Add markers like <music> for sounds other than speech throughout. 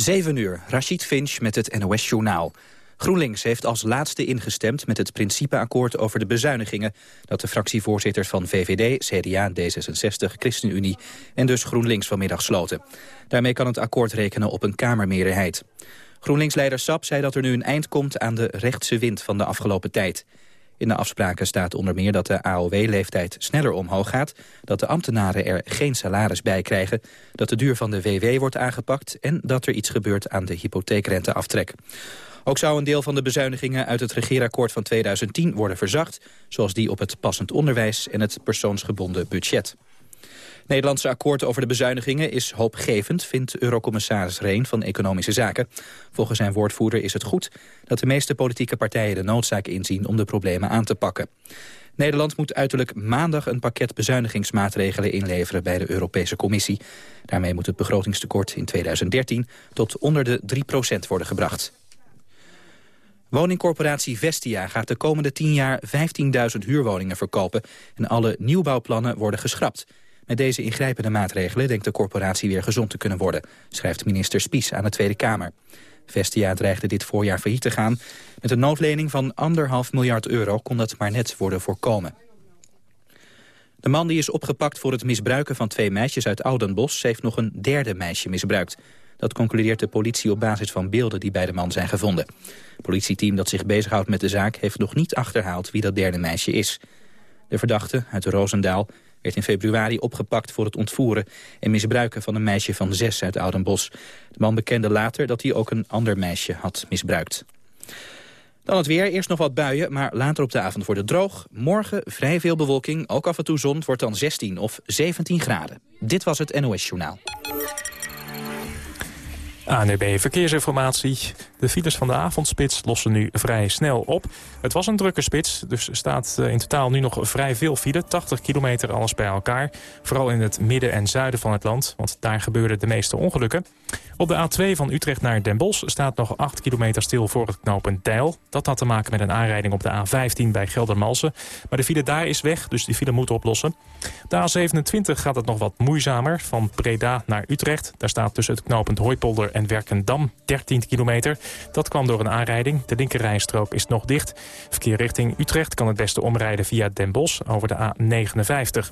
7 uur, Rashid Finch met het NOS-journaal. GroenLinks heeft als laatste ingestemd met het principeakkoord over de bezuinigingen... dat de fractievoorzitters van VVD, CDA, D66, ChristenUnie en dus GroenLinks vanmiddag sloten. Daarmee kan het akkoord rekenen op een Kamermeerderheid. GroenLinks-leider Sap zei dat er nu een eind komt aan de rechtse wind van de afgelopen tijd. In de afspraken staat onder meer dat de AOW-leeftijd sneller omhoog gaat... dat de ambtenaren er geen salaris bij krijgen... dat de duur van de WW wordt aangepakt... en dat er iets gebeurt aan de hypotheekrenteaftrek. Ook zou een deel van de bezuinigingen uit het regeerakkoord van 2010 worden verzacht... zoals die op het passend onderwijs en het persoonsgebonden budget. Nederlandse akkoord over de bezuinigingen is hoopgevend... vindt eurocommissaris Reen van Economische Zaken. Volgens zijn woordvoerder is het goed dat de meeste politieke partijen de noodzaak inzien... om de problemen aan te pakken. Nederland moet uiterlijk maandag een pakket bezuinigingsmaatregelen inleveren bij de Europese Commissie. Daarmee moet het begrotingstekort in 2013 tot onder de 3% worden gebracht. Woningcorporatie Vestia gaat de komende 10 jaar 15.000 huurwoningen verkopen... en alle nieuwbouwplannen worden geschrapt. Met deze ingrijpende maatregelen denkt de corporatie weer gezond te kunnen worden, schrijft minister Spies aan de Tweede Kamer. Vestia dreigde dit voorjaar failliet te gaan. Met een noodlening van anderhalf miljard euro kon dat maar net worden voorkomen. De man die is opgepakt voor het misbruiken van twee meisjes uit Oudenbos... heeft nog een derde meisje misbruikt. Dat concludeert de politie op basis van beelden die bij de man zijn gevonden. Het politieteam dat zich bezighoudt met de zaak heeft nog niet achterhaald wie dat derde meisje is. De verdachte uit Roosendaal werd in februari opgepakt voor het ontvoeren en misbruiken van een meisje van zes uit Oudenbos. De man bekende later dat hij ook een ander meisje had misbruikt. Dan het weer. Eerst nog wat buien, maar later op de avond wordt het droog. Morgen vrij veel bewolking, ook af en toe zon. Het wordt dan 16 of 17 graden. Dit was het NOS Journaal. ANB e Verkeersinformatie. De files van de avondspits lossen nu vrij snel op. Het was een drukke spits, dus staat eh, in totaal nu nog vrij veel file. 80 kilometer alles bij elkaar. Vooral in het midden en zuiden van het land, want daar gebeurden de meeste ongelukken. Op de A2 van Utrecht naar Den Bosch staat nog 8 kilometer stil voor het knooppunt Deil. Dat had te maken met een aanrijding op de A15 bij Geldermalsen. Maar de file daar is weg, dus die file moet oplossen. De A27 gaat het nog wat moeizamer, van Breda naar Utrecht. Daar staat tussen het knooppunt Hooipolder en Werkendam 13 kilometer. Dat kwam door een aanrijding. De linkerrijstrook is nog dicht. Verkeer richting Utrecht kan het beste omrijden via Den Bosch over de A59.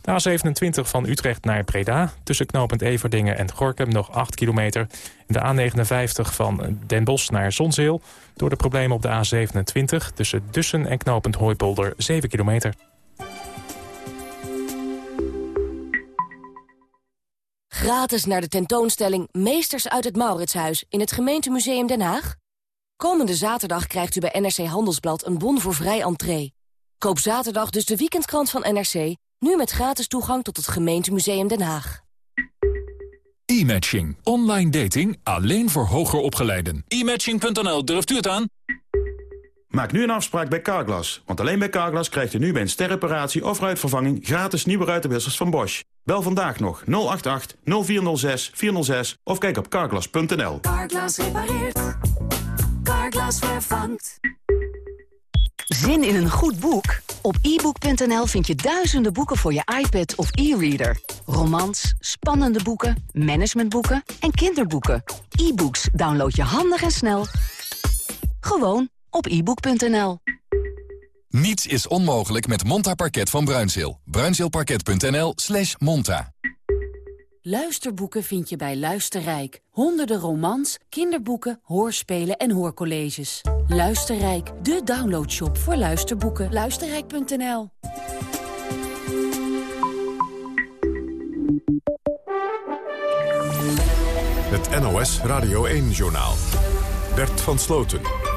De A27 van Utrecht naar Breda. Tussen knooppunt Everdingen en Gorkum nog 8 kilometer. De A59 van Den Bosch naar Zonzeel. Door de problemen op de A27 tussen Dussen en knooppunt Hooipolder 7 kilometer. Gratis naar de tentoonstelling Meesters uit het Mauritshuis in het gemeentemuseum Den Haag? Komende zaterdag krijgt u bij NRC Handelsblad een bon voor vrij entree. Koop zaterdag dus de weekendkrant van NRC, nu met gratis toegang tot het gemeentemuseum Den Haag. E-matching. Online dating alleen voor hoger opgeleiden. E-matching.nl, durft u het aan? Maak nu een afspraak bij Carglass. Want alleen bij Carglass krijgt u nu bij een sterreparatie of ruitvervanging... gratis nieuwe ruitenwissers van Bosch. Bel vandaag nog 088 0406 406 of kijk op carglass.nl. Carglass repareert. Carglass vervangt. Zin in een goed boek? Op ebook.nl vind je duizenden boeken voor je iPad of e-reader. Romans, spannende boeken, managementboeken en kinderboeken. E-books download je handig en snel. Gewoon op ebook.nl. Niets is onmogelijk met Monta Parket van Bruinzeel. Bruinzeelparket.nl slash monta. Luisterboeken vind je bij Luisterrijk. Honderden romans, kinderboeken, hoorspelen en hoorcolleges. Luisterrijk, de downloadshop voor luisterboeken. Luisterrijk.nl Het NOS Radio 1-journaal. Bert van Sloten.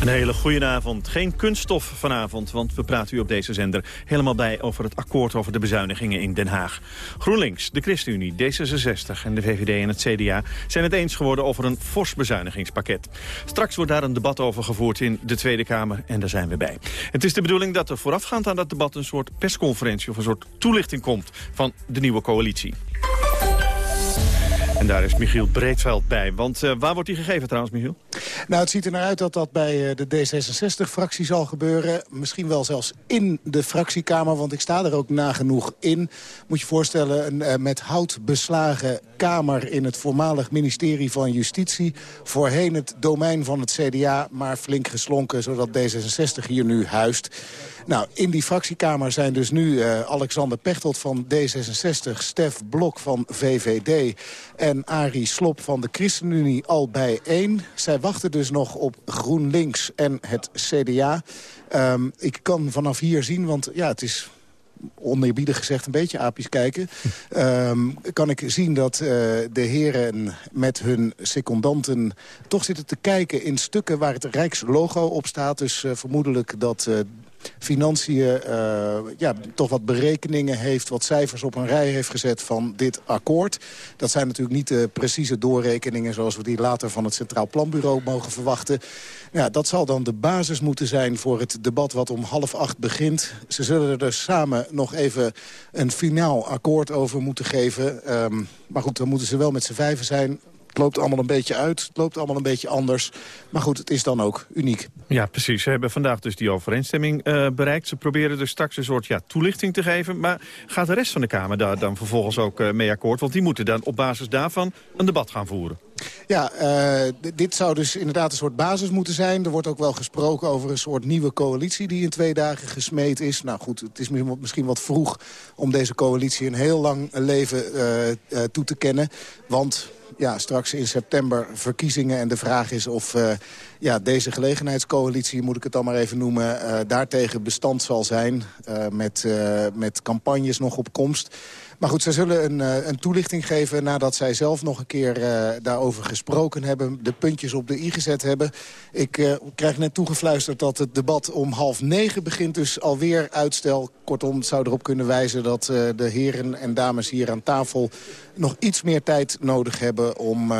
Een hele goede avond. Geen kunststof vanavond, want we praten u op deze zender helemaal bij over het akkoord over de bezuinigingen in Den Haag. GroenLinks, de ChristenUnie, D66 en de VVD en het CDA zijn het eens geworden over een fors bezuinigingspakket. Straks wordt daar een debat over gevoerd in de Tweede Kamer en daar zijn we bij. Het is de bedoeling dat er voorafgaand aan dat debat een soort persconferentie of een soort toelichting komt van de nieuwe coalitie. En daar is Michiel Breedveld bij. Want uh, waar wordt die gegeven trouwens, Michiel? Nou, het ziet er naar uit dat dat bij de D66-fractie zal gebeuren. Misschien wel zelfs in de fractiekamer, want ik sta er ook nagenoeg in. Moet je voorstellen, een met hout beslagen kamer in het voormalig ministerie van Justitie. Voorheen het domein van het CDA, maar flink geslonken, zodat D66 hier nu huist. Nou, in die fractiekamer zijn dus nu uh, Alexander Pechtold van D66... Stef Blok van VVD en Arie Slop van de ChristenUnie al bijeen. Zij wachten dus nog op GroenLinks en het CDA. Um, ehm, ik kan vanaf hier zien, want ja, het is oneerbiedig gezegd een beetje apisch kijken... Um, <laughs> kan ik zien dat uh, de heren met hun secondanten toch zitten te kijken in stukken waar het Rijkslogo op staat. Dus uh, vermoedelijk dat uh, financiën uh, ja, toch wat berekeningen heeft... wat cijfers op een rij heeft gezet van dit akkoord. Dat zijn natuurlijk niet de precieze doorrekeningen... zoals we die later van het Centraal Planbureau mogen verwachten. Ja, dat zal dan de basis moeten zijn voor het debat wat om half acht begint. Ze zullen er dus samen nog even een finaal akkoord over moeten geven. Um, maar goed, dan moeten ze wel met z'n vijven zijn het loopt allemaal een beetje uit, het loopt allemaal een beetje anders. Maar goed, het is dan ook uniek. Ja, precies. Ze hebben vandaag dus die overeenstemming uh, bereikt. Ze proberen dus straks een soort ja, toelichting te geven. Maar gaat de rest van de Kamer daar dan vervolgens ook uh, mee akkoord? Want die moeten dan op basis daarvan een debat gaan voeren. Ja, uh, dit zou dus inderdaad een soort basis moeten zijn. Er wordt ook wel gesproken over een soort nieuwe coalitie... die in twee dagen gesmeed is. Nou goed, het is misschien wat vroeg om deze coalitie... een heel lang leven uh, uh, toe te kennen. Want ja, straks in september verkiezingen. En de vraag is of uh, ja, deze gelegenheidscoalitie, moet ik het dan maar even noemen... Uh, daartegen bestand zal zijn uh, met, met campagnes nog op komst. Maar goed, zij zullen een, uh, een toelichting geven nadat zij zelf nog een keer uh, daarover gesproken hebben. De puntjes op de i gezet hebben. Ik uh, krijg net toegefluisterd dat het debat om half negen begint. Dus alweer uitstel. Kortom, zou erop kunnen wijzen dat de heren en dames hier aan tafel... nog iets meer tijd nodig hebben om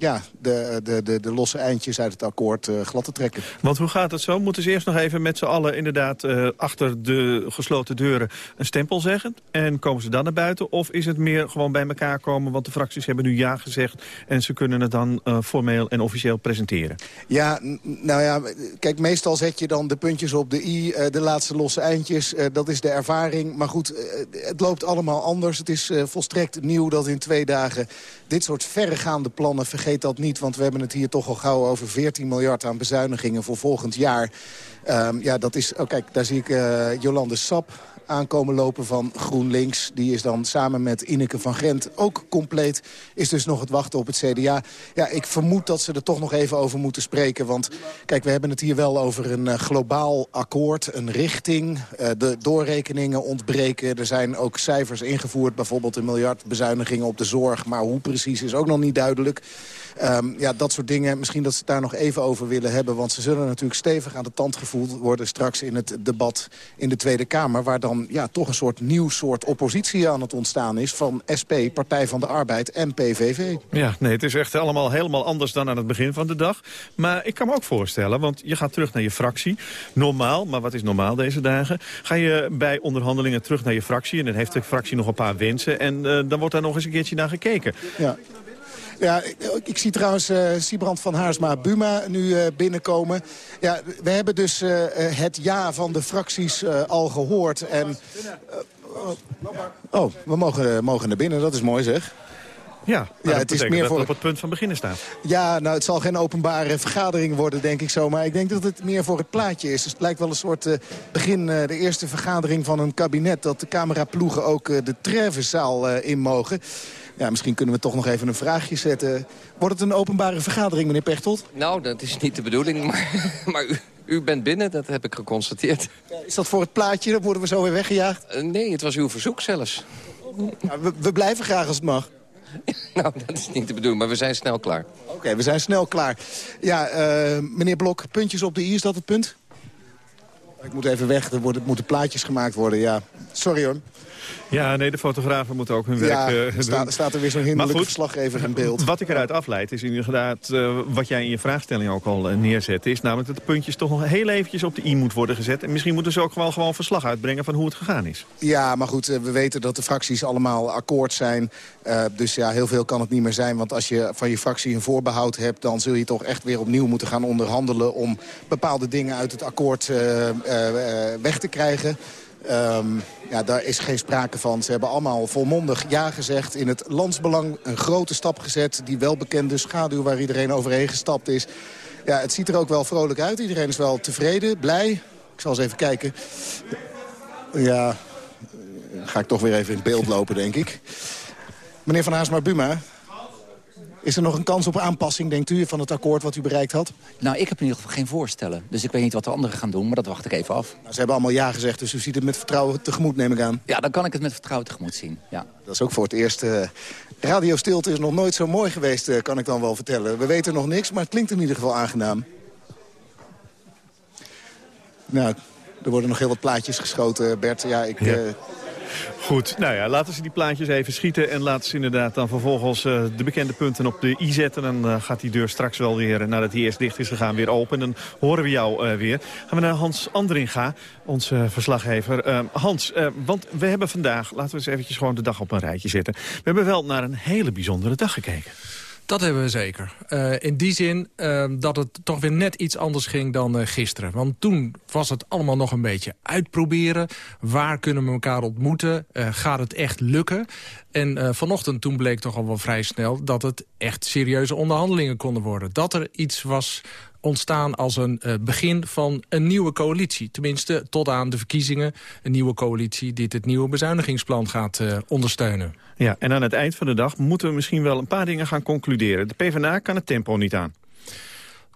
ja, de, de, de, de losse eindjes uit het akkoord uh, glad te trekken. Want hoe gaat het zo? Moeten ze eerst nog even met z'n allen inderdaad uh, achter de gesloten deuren een stempel zeggen? En komen ze dan naar buiten? Of is het meer gewoon bij elkaar komen? Want de fracties hebben nu ja gezegd en ze kunnen het dan uh, formeel en officieel presenteren. Ja, nou ja, kijk, meestal zet je dan de puntjes op de i, de laatste losse eindjes. dat is de ervaring. Maar goed, het loopt allemaal anders. Het is volstrekt nieuw dat in twee dagen dit soort verregaande plannen vergeten dat niet, want we hebben het hier toch al gauw over 14 miljard aan bezuinigingen voor volgend jaar. Um, ja, dat is... Oh, kijk, daar zie ik uh, Jolande Sap aankomen lopen van GroenLinks. Die is dan samen met Ineke van Gent ook compleet. Is dus nog het wachten op het CDA. Ja, ik vermoed dat ze er toch nog even over moeten spreken. Want kijk, we hebben het hier wel over een uh, globaal akkoord. Een richting. Uh, de doorrekeningen ontbreken. Er zijn ook cijfers ingevoerd. Bijvoorbeeld een miljard bezuinigingen op de zorg. Maar hoe precies is ook nog niet duidelijk. Um, ja, dat soort dingen. Misschien dat ze het daar nog even over willen hebben. Want ze zullen natuurlijk stevig aan de tand gevoeld worden... straks in het debat in de Tweede Kamer. Waar dan ja, toch een soort nieuw soort oppositie aan het ontstaan is... van SP, Partij van de Arbeid en PVV. Ja, nee, het is echt allemaal helemaal anders dan aan het begin van de dag. Maar ik kan me ook voorstellen, want je gaat terug naar je fractie. Normaal, maar wat is normaal deze dagen? Ga je bij onderhandelingen terug naar je fractie... en dan heeft de fractie nog een paar wensen... en uh, dan wordt daar nog eens een keertje naar gekeken. Ja. Ja, ik zie trouwens uh, Siebrand van Haarsma-Buma nu uh, binnenkomen. Ja, we hebben dus uh, het ja van de fracties al gehoord. En, oh, we mogen, mogen naar binnen, dat is mooi zeg. Ja, ja het is meer voor het op het punt van beginnen staat. Ja, nou, het zal geen openbare vergadering worden, denk ik zo. Maar ik denk dat het meer voor het plaatje is. Dus het lijkt wel een soort uh, begin, uh, de eerste vergadering van een kabinet... dat de cameraploegen ook uh, de Trevenzaal in mogen. Ja, misschien kunnen we toch nog even een vraagje zetten. Wordt het een openbare vergadering, meneer Pechtold? Nou, dat is niet de bedoeling, <laughs> maar, maar u, u bent binnen, dat heb ik geconstateerd. Is dat voor het plaatje? Dan worden we zo weer weggejaagd? Uh, nee, het was uw verzoek zelfs. Ja, we, we, blijven graag als het mag. <laughs> nou, dat is niet de bedoeling, maar we zijn snel klaar. Oké, okay, we zijn snel klaar. Ja, uh, meneer Blok, puntjes op de i, is dat het punt? Ik moet even weg, er worden, moeten plaatjes gemaakt worden, ja. Sorry hoor. Ja, nee, de fotografen moeten ook hun Ja, werk uh, sta, staat er weer zo'n hinderlijke verslaggever in beeld. Wat ik eruit afleid is inderdaad uh, wat jij in je vraagstelling ook al uh, neerzet. Is namelijk dat de puntjes toch nog heel eventjes op de i moet worden gezet. En misschien moeten ze ook wel gewoon verslag uitbrengen van hoe het gegaan is. Ja, maar goed, we weten dat de fracties allemaal akkoord zijn. dus ja, heel veel kan het niet meer zijn. Want als je van je fractie een voorbehoud hebt... dan zul je toch echt weer opnieuw moeten gaan onderhandelen... om bepaalde dingen uit het akkoord weg te krijgen. Um, ja, daar is geen sprake van. Ze hebben allemaal volmondig ja gezegd. In het landsbelang een grote stap gezet. Die welbekende schaduw waar iedereen overheen gestapt is. Ja, het ziet er ook wel vrolijk uit. Iedereen is wel tevreden, blij. Ik zal eens even kijken. Ja, ga ik toch weer even in beeld lopen, denk ik. Meneer Van Haasma Buma, is er nog een kans op aanpassing, denkt u, van het akkoord wat u bereikt had? Nou, ik heb in ieder geval geen voorstellen. Dus ik weet niet wat de anderen gaan doen, maar dat wacht ik even af. Nou, ze hebben allemaal ja gezegd, dus u ziet het met vertrouwen tegemoet, neem ik aan. Ja, dan kan ik het met vertrouwen tegemoet zien, ja. Dat is ook voor het eerst. Uh, Radio Stilte is nog nooit zo mooi geweest, uh, kan ik dan wel vertellen. We weten nog niks, maar het klinkt in ieder geval aangenaam. Nou, er worden nog heel wat plaatjes geschoten, Bert. Ja, ik... Ja. Uh, Goed, nou ja, laten ze die plaatjes even schieten... en laten ze inderdaad dan vervolgens uh, de bekende punten op de i zetten. Dan uh, gaat die deur straks wel weer, nadat die eerst dicht is gegaan, weer open. En dan horen we jou uh, weer. Gaan we naar Hans Andringa, onze verslaggever. Hans, want we hebben vandaag, laten we eens eventjes gewoon de dag op een rijtje zetten. We hebben wel naar een hele bijzondere dag gekeken. Dat hebben we zeker. Uh, in die zin uh, dat het toch weer net iets anders ging dan uh, gisteren. Want toen was het allemaal nog een beetje uitproberen. Waar kunnen we elkaar ontmoeten? gaat het echt lukken? En vanochtend toen bleek toch al wel vrij snel... dat het echt serieuze onderhandelingen konden worden. Dat er iets was ontstaan als een uh, begin van een nieuwe coalitie. Tenminste, tot aan de verkiezingen. Een nieuwe coalitie die het nieuwe bezuinigingsplan gaat uh, ondersteunen. Ja, en aan het eind van de dag moeten we misschien wel een paar dingen gaan concluderen. De PvdA kan het tempo niet aan.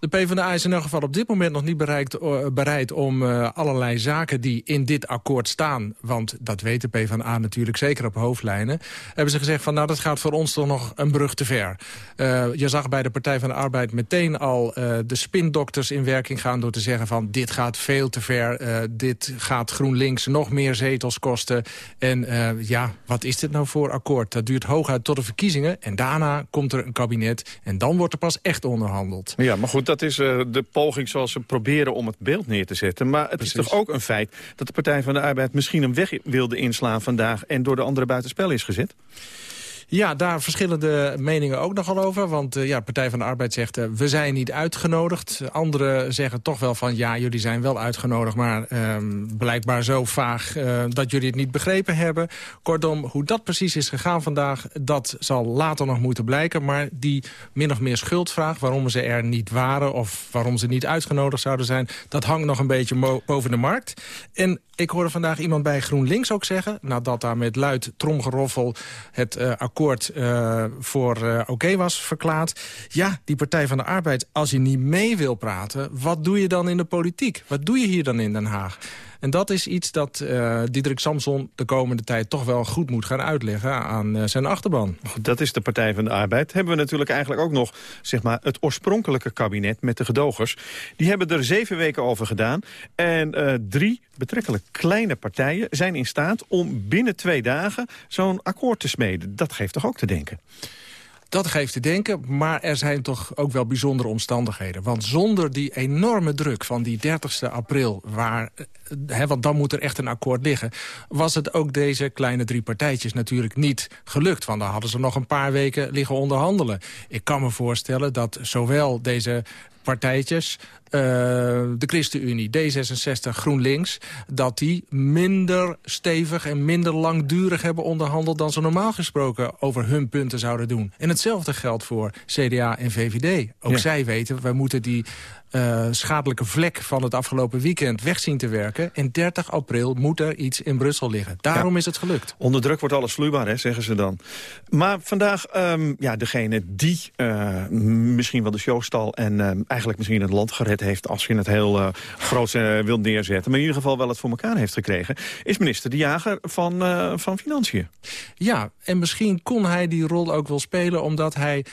De PvdA is in elk geval op dit moment nog niet bereikt, uh, bereid om uh, allerlei zaken die in dit akkoord staan, want dat weet de PvdA natuurlijk zeker op hoofdlijnen, hebben ze gezegd van nou dat gaat voor ons toch nog een brug te ver. Uh, je zag bij de Partij van de Arbeid meteen al de spindokters in werking gaan door te zeggen van dit gaat veel te ver, dit gaat GroenLinks nog meer zetels kosten en ja, wat is dit nou voor akkoord? Dat duurt hooguit tot de verkiezingen en daarna komt er een kabinet en dan wordt er pas echt onderhandeld. Ja, maar goed, is uh, de poging zoals ze proberen om het beeld neer te zetten. Maar het Precies. is toch ook een feit dat de Partij van de Arbeid misschien een weg wilde inslaan vandaag... en door de andere buitenspel is gezet? Ja, daar verschillen de meningen ook nogal over. Want uh, ja, Partij van de Arbeid zegt, uh, we zijn niet uitgenodigd. Anderen zeggen toch wel van, ja, jullie zijn wel uitgenodigd... maar uh, blijkbaar zo vaag uh, dat jullie het niet begrepen hebben. Kortom, hoe dat precies is gegaan vandaag... dat zal later nog moeten blijken. Maar die min of meer schuldvraag, waarom ze er niet waren... of waarom ze niet uitgenodigd zouden zijn... dat hangt nog een beetje boven de markt. En ik hoorde vandaag iemand bij GroenLinks ook zeggen... nadat daar met luid tromgeroffel het uh, akkoord uh, voor uh, oké was verklaard... ja, die Partij van de Arbeid, als je niet mee wil praten... wat doe je dan in de politiek? Wat doe je hier dan in Den Haag? En dat is iets dat uh, Diederik Samson de komende tijd toch wel goed moet gaan uitleggen aan uh, zijn achterban. Dat is de Partij van de Arbeid. Hebben we natuurlijk eigenlijk ook nog zeg maar, het oorspronkelijke kabinet met de gedogers. Die hebben er zeven weken over gedaan. En uh, drie betrekkelijk kleine partijen zijn in staat om binnen twee dagen zo'n akkoord te smeden. Dat geeft toch ook te denken? Dat geeft te denken, maar er zijn toch ook wel bijzondere omstandigheden. Want zonder die enorme druk van die 30 april... Waar, hè, want dan moet er echt een akkoord liggen... was het ook deze kleine drie partijtjes natuurlijk niet gelukt. Want dan hadden ze nog een paar weken liggen onderhandelen. Ik kan me voorstellen dat zowel deze partijtjes, uh, de ChristenUnie, D66, GroenLinks... dat die minder stevig en minder langdurig hebben onderhandeld... dan ze normaal gesproken over hun punten zouden doen. En hetzelfde geldt voor CDA en VVD. Ook ja. zij weten, wij moeten die uh, schadelijke vlek van het afgelopen weekend weg zien te werken. En 30 april moet er iets in Brussel liggen. Daarom ja. is het gelukt. Onder druk wordt alles vloeibaar, hè, zeggen ze dan. Maar vandaag, um, ja, degene die uh, misschien wel de show stal... en um, eigenlijk misschien het land gered heeft... als je het heel uh, groot wilt neerzetten. Maar in ieder geval wel het voor elkaar heeft gekregen. Is minister De Jager van, van Financiën. Ja, en misschien kon hij die rol ook wel spelen... omdat hij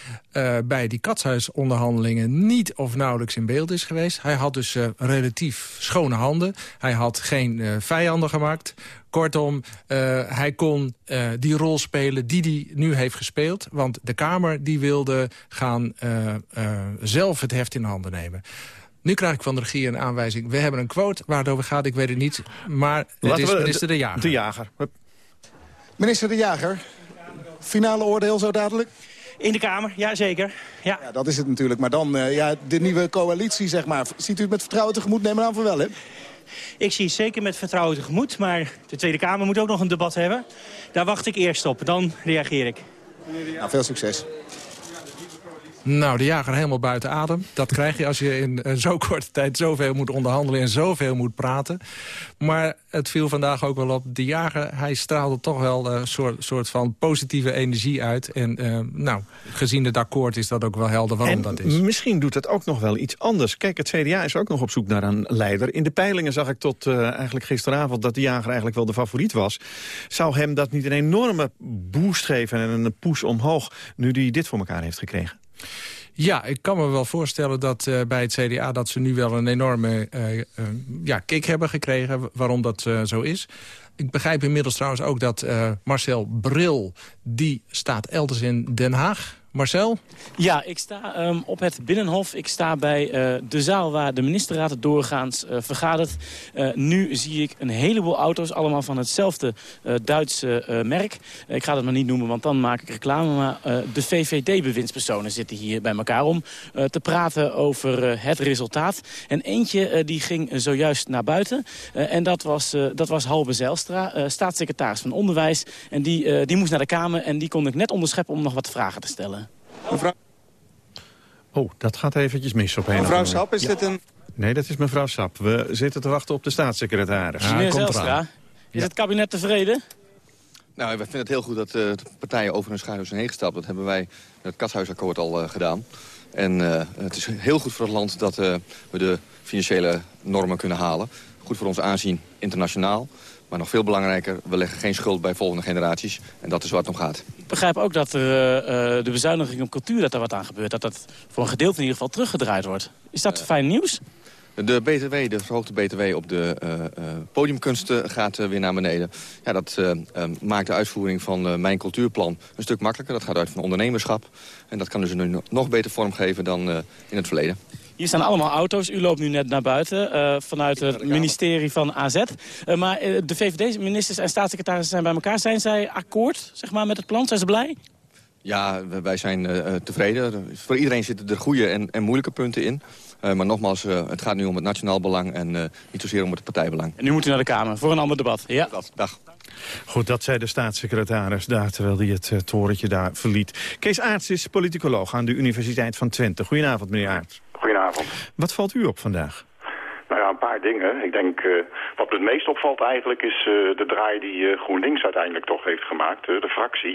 bij die katshuisonderhandelingen niet of nauwelijks in beeld is geweest. Hij had dus relatief schone handen. Hij had geen vijanden gemaakt. Kortom, uh, hij kon uh, die rol spelen die hij nu heeft gespeeld. Want de Kamer die wilde gaan uh, zelf het heft in handen nemen. Nu krijg ik van de regie een aanwijzing. We hebben een quote waar het over gaat, ik weet het niet. Maar het Laten is minister De Jager. De Jager. Minister De Jager, finale oordeel zo dadelijk? In de Kamer, ja zeker. Ja. ja dat is het natuurlijk. Maar dan, uh, ja, de nieuwe coalitie, zeg maar. Ziet u het met vertrouwen tegemoet? Neem aan van wel, hè? Ik zie het zeker met vertrouwen tegemoet. Maar de Tweede Kamer moet ook nog een debat hebben. Daar wacht ik eerst op. Dan reageer ik. Nou, veel succes. Nou, de jager helemaal buiten adem. Dat krijg je als je in uh, zo korte tijd zoveel moet onderhandelen... en zoveel moet praten. Maar het viel vandaag ook wel op. De jager, hij straalde toch wel een uh, soort, soort van positieve energie uit. En uh, nou, gezien het akkoord is dat ook wel helder waarom en dat is. misschien doet het ook nog wel iets anders. Kijk, het CDA is ook nog op zoek naar een leider. In de peilingen zag ik tot uh, eigenlijk gisteravond... dat de jager eigenlijk wel de favoriet was. Zou hem dat niet een enorme boost geven en een push omhoog... nu hij dit voor elkaar heeft gekregen? Ja, ik kan me wel voorstellen dat uh, bij het CDA... dat ze nu wel een enorme uh, uh, ja, kick hebben gekregen waarom dat zo is. Ik begrijp inmiddels trouwens ook dat Marcel Bril... die staat elders in Den Haag. Marcel? Ja, ik sta um, op het Binnenhof. Ik sta bij uh, de zaal waar de ministerraad doorgaans uh, vergadert. Uh, nu zie ik een heleboel auto's, allemaal van hetzelfde Duitse merk. ik ga het maar niet noemen, want dan maak ik reclame. Maar de VVD-bewindspersonen zitten hier bij elkaar om te praten over het resultaat. En eentje die ging zojuist naar buiten. en dat was, dat was Halbe Zijlstra, staatssecretaris van Onderwijs. En die, die moest naar de Kamer en die kon ik net onderscheppen om nog wat vragen te stellen. Mevrouw... Oh, dat gaat eventjes mis op een Mevrouw Sap, is ja. dit een... Nee, dat is mevrouw Sap. We zitten te wachten op de staatssecretaris. Ja, Meneer Zelstra, is ja. het kabinet tevreden? Nou, wij vinden het heel goed dat uh, de partijen over hun schaduw zijn heen gestapt. Dat hebben wij in het Katshuisakkoord al uh, gedaan. En uh, het is heel goed voor het land dat we de financiële normen kunnen halen. Goed voor ons aanzien internationaal. Maar nog veel belangrijker, we leggen geen schuld bij volgende generaties. En dat is waar het om gaat. Ik begrijp ook dat er, uh, de bezuiniging op cultuur, dat er wat aan gebeurt. Dat dat voor een gedeelte in ieder geval teruggedraaid wordt. Is dat uh, fijn nieuws? De BTW, de verhoogde BTW op de uh, podiumkunsten gaat uh, weer naar beneden. Ja, dat maakt de uitvoering van mijn cultuurplan een stuk makkelijker. Dat gaat uit van ondernemerschap. En dat kan dus nu nog beter vormgeven dan in het verleden. Hier staan allemaal auto's. U loopt nu net naar buiten uh, vanuit het ministerie van AZ. Uh, maar uh, de VVD-ministers en staatssecretarissen zijn bij elkaar. Zijn zij akkoord zeg maar, met het plan? Zijn ze blij? Ja, wij zijn tevreden. Voor iedereen zitten er goede en, en moeilijke punten in. maar nogmaals, het gaat nu om het nationaal belang en niet zozeer om het partijbelang. En nu moet u naar de Kamer voor een ander debat. Ja. Dag. Goed, dat zei de staatssecretaris daar, terwijl hij het uh, torentje daar verliet. Kees Aarts is politicoloog aan de Universiteit van Twente. Goedenavond, meneer Aarts. Goedenavond. Wat valt u op vandaag? Nou ja, een paar dingen. Ik denk, uh, wat me het meest opvalt eigenlijk is uh, de draai die uh, GroenLinks uiteindelijk toch heeft gemaakt. de fractie,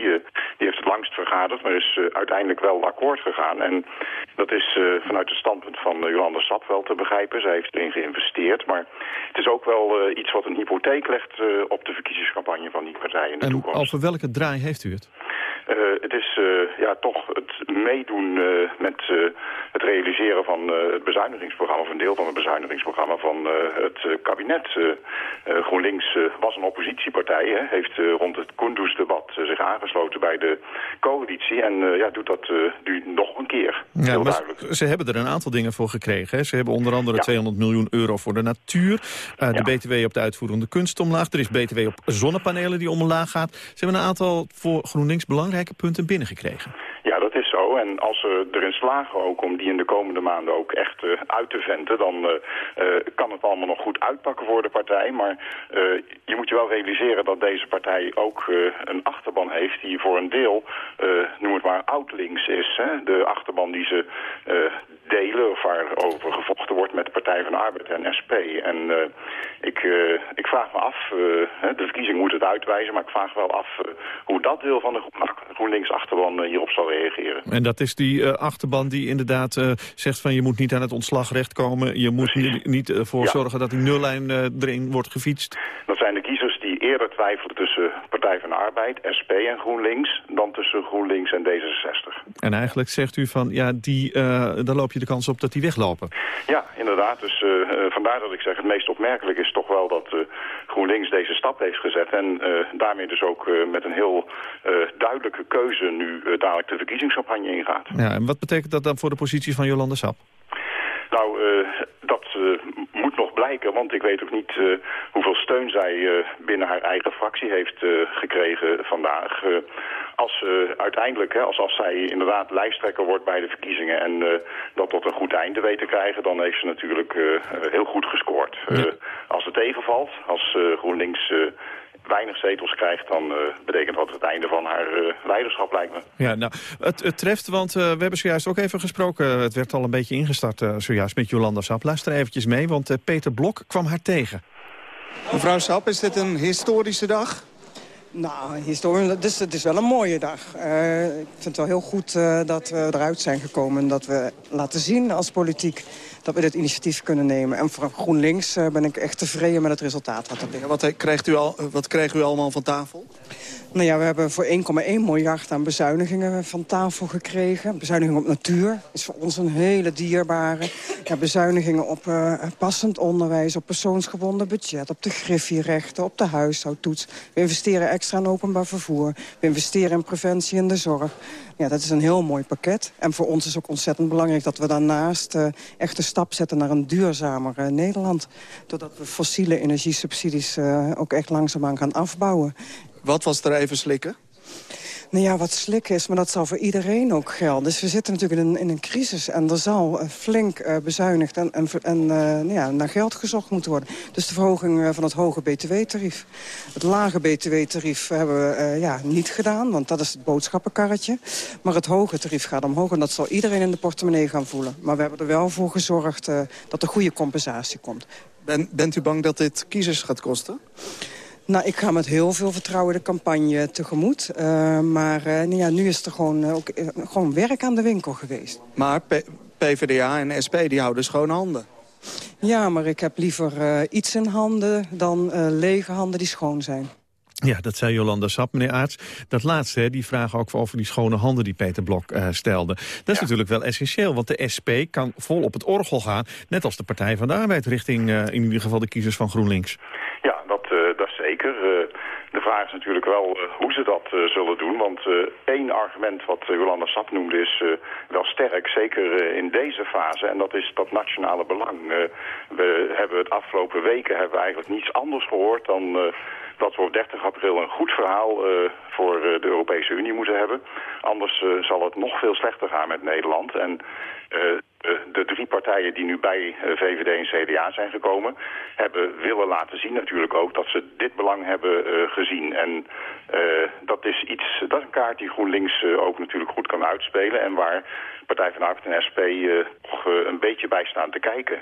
die heeft het langst vergaderd, maar is uiteindelijk wel akkoord gegaan. En dat is vanuit het standpunt van Jolanda Sap wel te begrijpen. Zij heeft erin geïnvesteerd, maar het is ook wel iets wat een hypotheek legt op de verkiezingscampagne van die partij in de en toekomst. over welke draai heeft u het? Uh, het is uh, ja, toch het meedoen uh, met het realiseren van het bezuinigingsprogramma, of een deel van het bezuinigingsprogramma van het kabinet. GroenLinks was een oppositiepartij, hè, heeft rond het Kunduz-debat zich aangesloten bij de coalitie en ja, doet dat nu nog een keer. Ja, heel maar duidelijk. Ze hebben er een aantal dingen voor gekregen. Hè. Ze hebben onder andere ja. 200 miljoen euro voor de natuur, de ja. BTW op de uitvoerende kunst omlaag. Er is BTW op zonnepanelen die omlaag gaat. Ze hebben een aantal voor GroenLinks punten. Ja, dat is zo. En als ze erin slagen ook om die in de komende maanden ook echt uh, uit te venten... dan uh, uh, kan het allemaal nog goed uitpakken voor de partij. Maar je moet je wel realiseren dat deze partij ook een achterban heeft... die voor een deel, noem het maar, oud-links is. Hè? De achterban die ze delen of waarover gevochten wordt met de Partij van de Arbeid en SP. En uh, ik, uh, ik vraag me af, uh, de verkiezing moet het uitwijzen, maar ik vraag wel af hoe dat deel van de GroenLinks achterban hierop zal reageren. En dat is die achterban die inderdaad zegt van je moet niet aan het ontslagrecht komen, je moet niet, niet voor ja. zorgen dat die nullijn erin wordt gefietst. Dat zijn de kiezers eerder twijfelen tussen Partij van de Arbeid, SP en GroenLinks, dan tussen GroenLinks en D66. En eigenlijk zegt u van ja, die, dan loop je de kans op dat die weglopen. Ja, inderdaad. Dus uh, vandaar dat ik zeg, het meest opmerkelijk is toch wel dat uh, GroenLinks deze stap heeft gezet. En daarmee dus ook met een heel duidelijke keuze nu dadelijk de verkiezingscampagne ingaat. Ja, en wat betekent dat dan voor de positie van Jolande Sap? Nou, dat moet nog blijken, want ik weet ook niet hoeveel steun zij binnen haar eigen fractie heeft gekregen vandaag als uh, uiteindelijk, hè, als, als zij inderdaad lijsttrekker wordt bij de verkiezingen en dat tot een goed einde weet te krijgen, dan heeft ze natuurlijk heel goed gescoord. Ja. als het tegenvalt, als GroenLinks weinig zetels krijgt, dan uh, betekent dat het einde van haar uh, leiderschap, lijkt me. Ja, nou, het, het treft, want uh, we hebben zojuist ook even gesproken. Het werd al een beetje ingestart zojuist met Jolanda Sap. Luister eventjes mee, want Peter Blok kwam haar tegen. Mevrouw Sap, is dit een historische dag? Nou, historisch, het is, het is wel een mooie dag. Uh, ik vind het wel heel goed uh, dat we eruit zijn gekomen. En dat we laten zien als politiek dat we dit initiatief kunnen nemen. En voor GroenLinks uh, ben ik echt tevreden met het resultaat wat er. Wat, krijgt u al, wat kreeg u allemaal van tafel? Nou ja, we hebben voor 1,1 miljard aan bezuinigingen van tafel gekregen. Bezuinigingen op natuur is voor ons een hele dierbare. Ja, bezuinigingen op uh, passend onderwijs, op persoonsgebonden budget... op de griffierechten, op de huishoudtoets. We investeren extra in openbaar vervoer. We investeren in preventie en de zorg. Ja, dat is een heel mooi pakket. En voor ons is ook ontzettend belangrijk dat we daarnaast... Uh, echt een stap zetten naar een duurzamer Nederland. Doordat we fossiele energiesubsidies uh, ook echt langzaamaan gaan afbouwen. Wat was er even slikken? Nou ja, wat slikken is, maar dat zal voor iedereen ook gelden. Dus we zitten natuurlijk in een, in een crisis en er zal uh, flink uh, bezuinigd en, en, en uh, nou ja, naar geld gezocht moeten worden. Dus de verhoging van het hoge btw-tarief. Het lage btw-tarief hebben we ja, niet gedaan, want dat is het boodschappenkarretje. Maar het hoge tarief gaat omhoog en dat zal iedereen in de portemonnee gaan voelen. Maar we hebben er wel voor gezorgd dat er goede compensatie komt. Ben, bent u bang dat dit kiezers gaat kosten? Nou, ik ga met heel veel vertrouwen de campagne tegemoet. Uh, maar uh, nou ja, nu is er gewoon, uh, ook, gewoon werk aan de winkel geweest. Maar P PvdA en SP die houden schone handen. Ja, maar ik heb liever iets in handen dan lege handen die schoon zijn. Ja, dat zei Jolanda Sap, meneer Aarts. Dat laatste, hè, die vraag ook over die schone handen die Peter Blok uh, stelde. Dat is ja. natuurlijk wel essentieel, want de SP kan vol op het orgel gaan... net als de Partij van de Arbeid richting uh, in ieder geval de kiezers van GroenLinks. Ja, dat, uh, dat is zeker. De vraag is natuurlijk wel hoe ze dat zullen doen. Want één argument wat Jolanda Sap noemde is wel sterk, zeker in deze fase. En dat is dat nationale belang. we hebben het afgelopen weken hebben we eigenlijk niets anders gehoord dan dat we op 30 april een goed verhaal voor de Europese Unie moeten hebben. Anders zal het nog veel slechter gaan met Nederland. En de drie partijen die nu bij VVD en CDA zijn gekomen... hebben willen laten zien natuurlijk ook dat ze dit belang hebben gezien. En dat is iets, dat is een kaart die GroenLinks ook natuurlijk goed kan uitspelen... en waar Partij van de Arbeid en SP toch een beetje bij staan te kijken.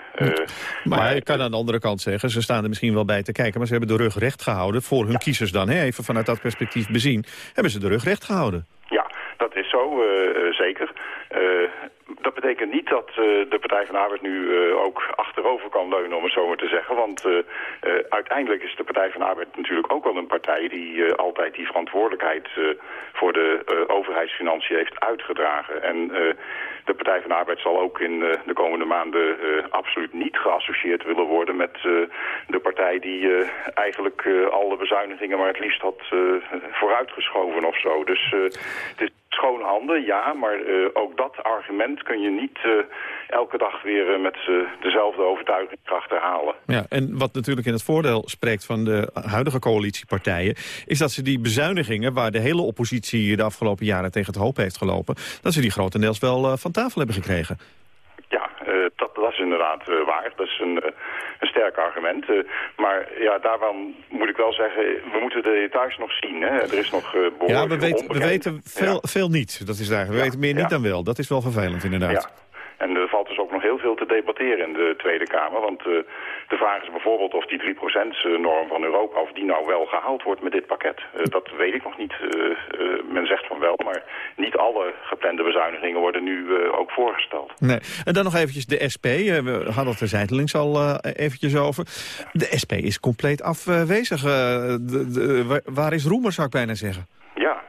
Maar, maar je kan aan de andere kant zeggen, ze staan er misschien wel bij te kijken... maar ze hebben de rug recht gehouden voor hun ja. kiezers dan. Hè? Even vanuit dat perspectief bezien, hebben ze de rug recht gehouden. Ja, dat is zo, zeker. dat betekent niet dat de Partij van de Arbeid nu ook achterover kan leunen, om het zo maar te zeggen. Want uiteindelijk is de Partij van de Arbeid natuurlijk ook wel een partij die altijd die verantwoordelijkheid voor de overheidsfinanciën heeft uitgedragen. En de Partij van de Arbeid zal ook in de komende maanden absoluut niet geassocieerd willen worden met de partij die eigenlijk alle bezuinigingen maar het liefst had vooruitgeschoven of zo. Dus het is schone handen, ja, maar uh, ook dat argument kun je niet uh, elke dag weer uh, met dezelfde overtuigingskracht herhalen. Ja, en wat natuurlijk in het voordeel spreekt van de huidige coalitiepartijen... is dat ze die bezuinigingen, waar de hele oppositie de afgelopen jaren tegen het hoop heeft gelopen... dat ze die grotendeels wel van tafel hebben gekregen. Dat, is inderdaad waar. Dat is een een sterk argument. Uh, maar ja, daarvan moet ik wel zeggen, we moeten de details nog zien. Hè. Er is nog behoorlijk Ja, we, weet, we weten veel, ja. veel niet. Dat is daar. We ja, weten meer niet dan wel. Dat is wel vervelend inderdaad. En er valt dus ook nog heel veel te debatteren in de Tweede Kamer. Want uh, de vraag is bijvoorbeeld of die 3%-norm van Europa... of die nou wel gehaald wordt met dit pakket. Uh, dat weet ik nog niet. Uh, men zegt van wel, maar niet alle geplande bezuinigingen worden nu ook voorgesteld. Nee. En dan nog eventjes de SP. we hadden het er zijdelings al eventjes over. De SP is compleet afwezig. De, de, waar is Roemer, zou ik bijna zeggen? Ja,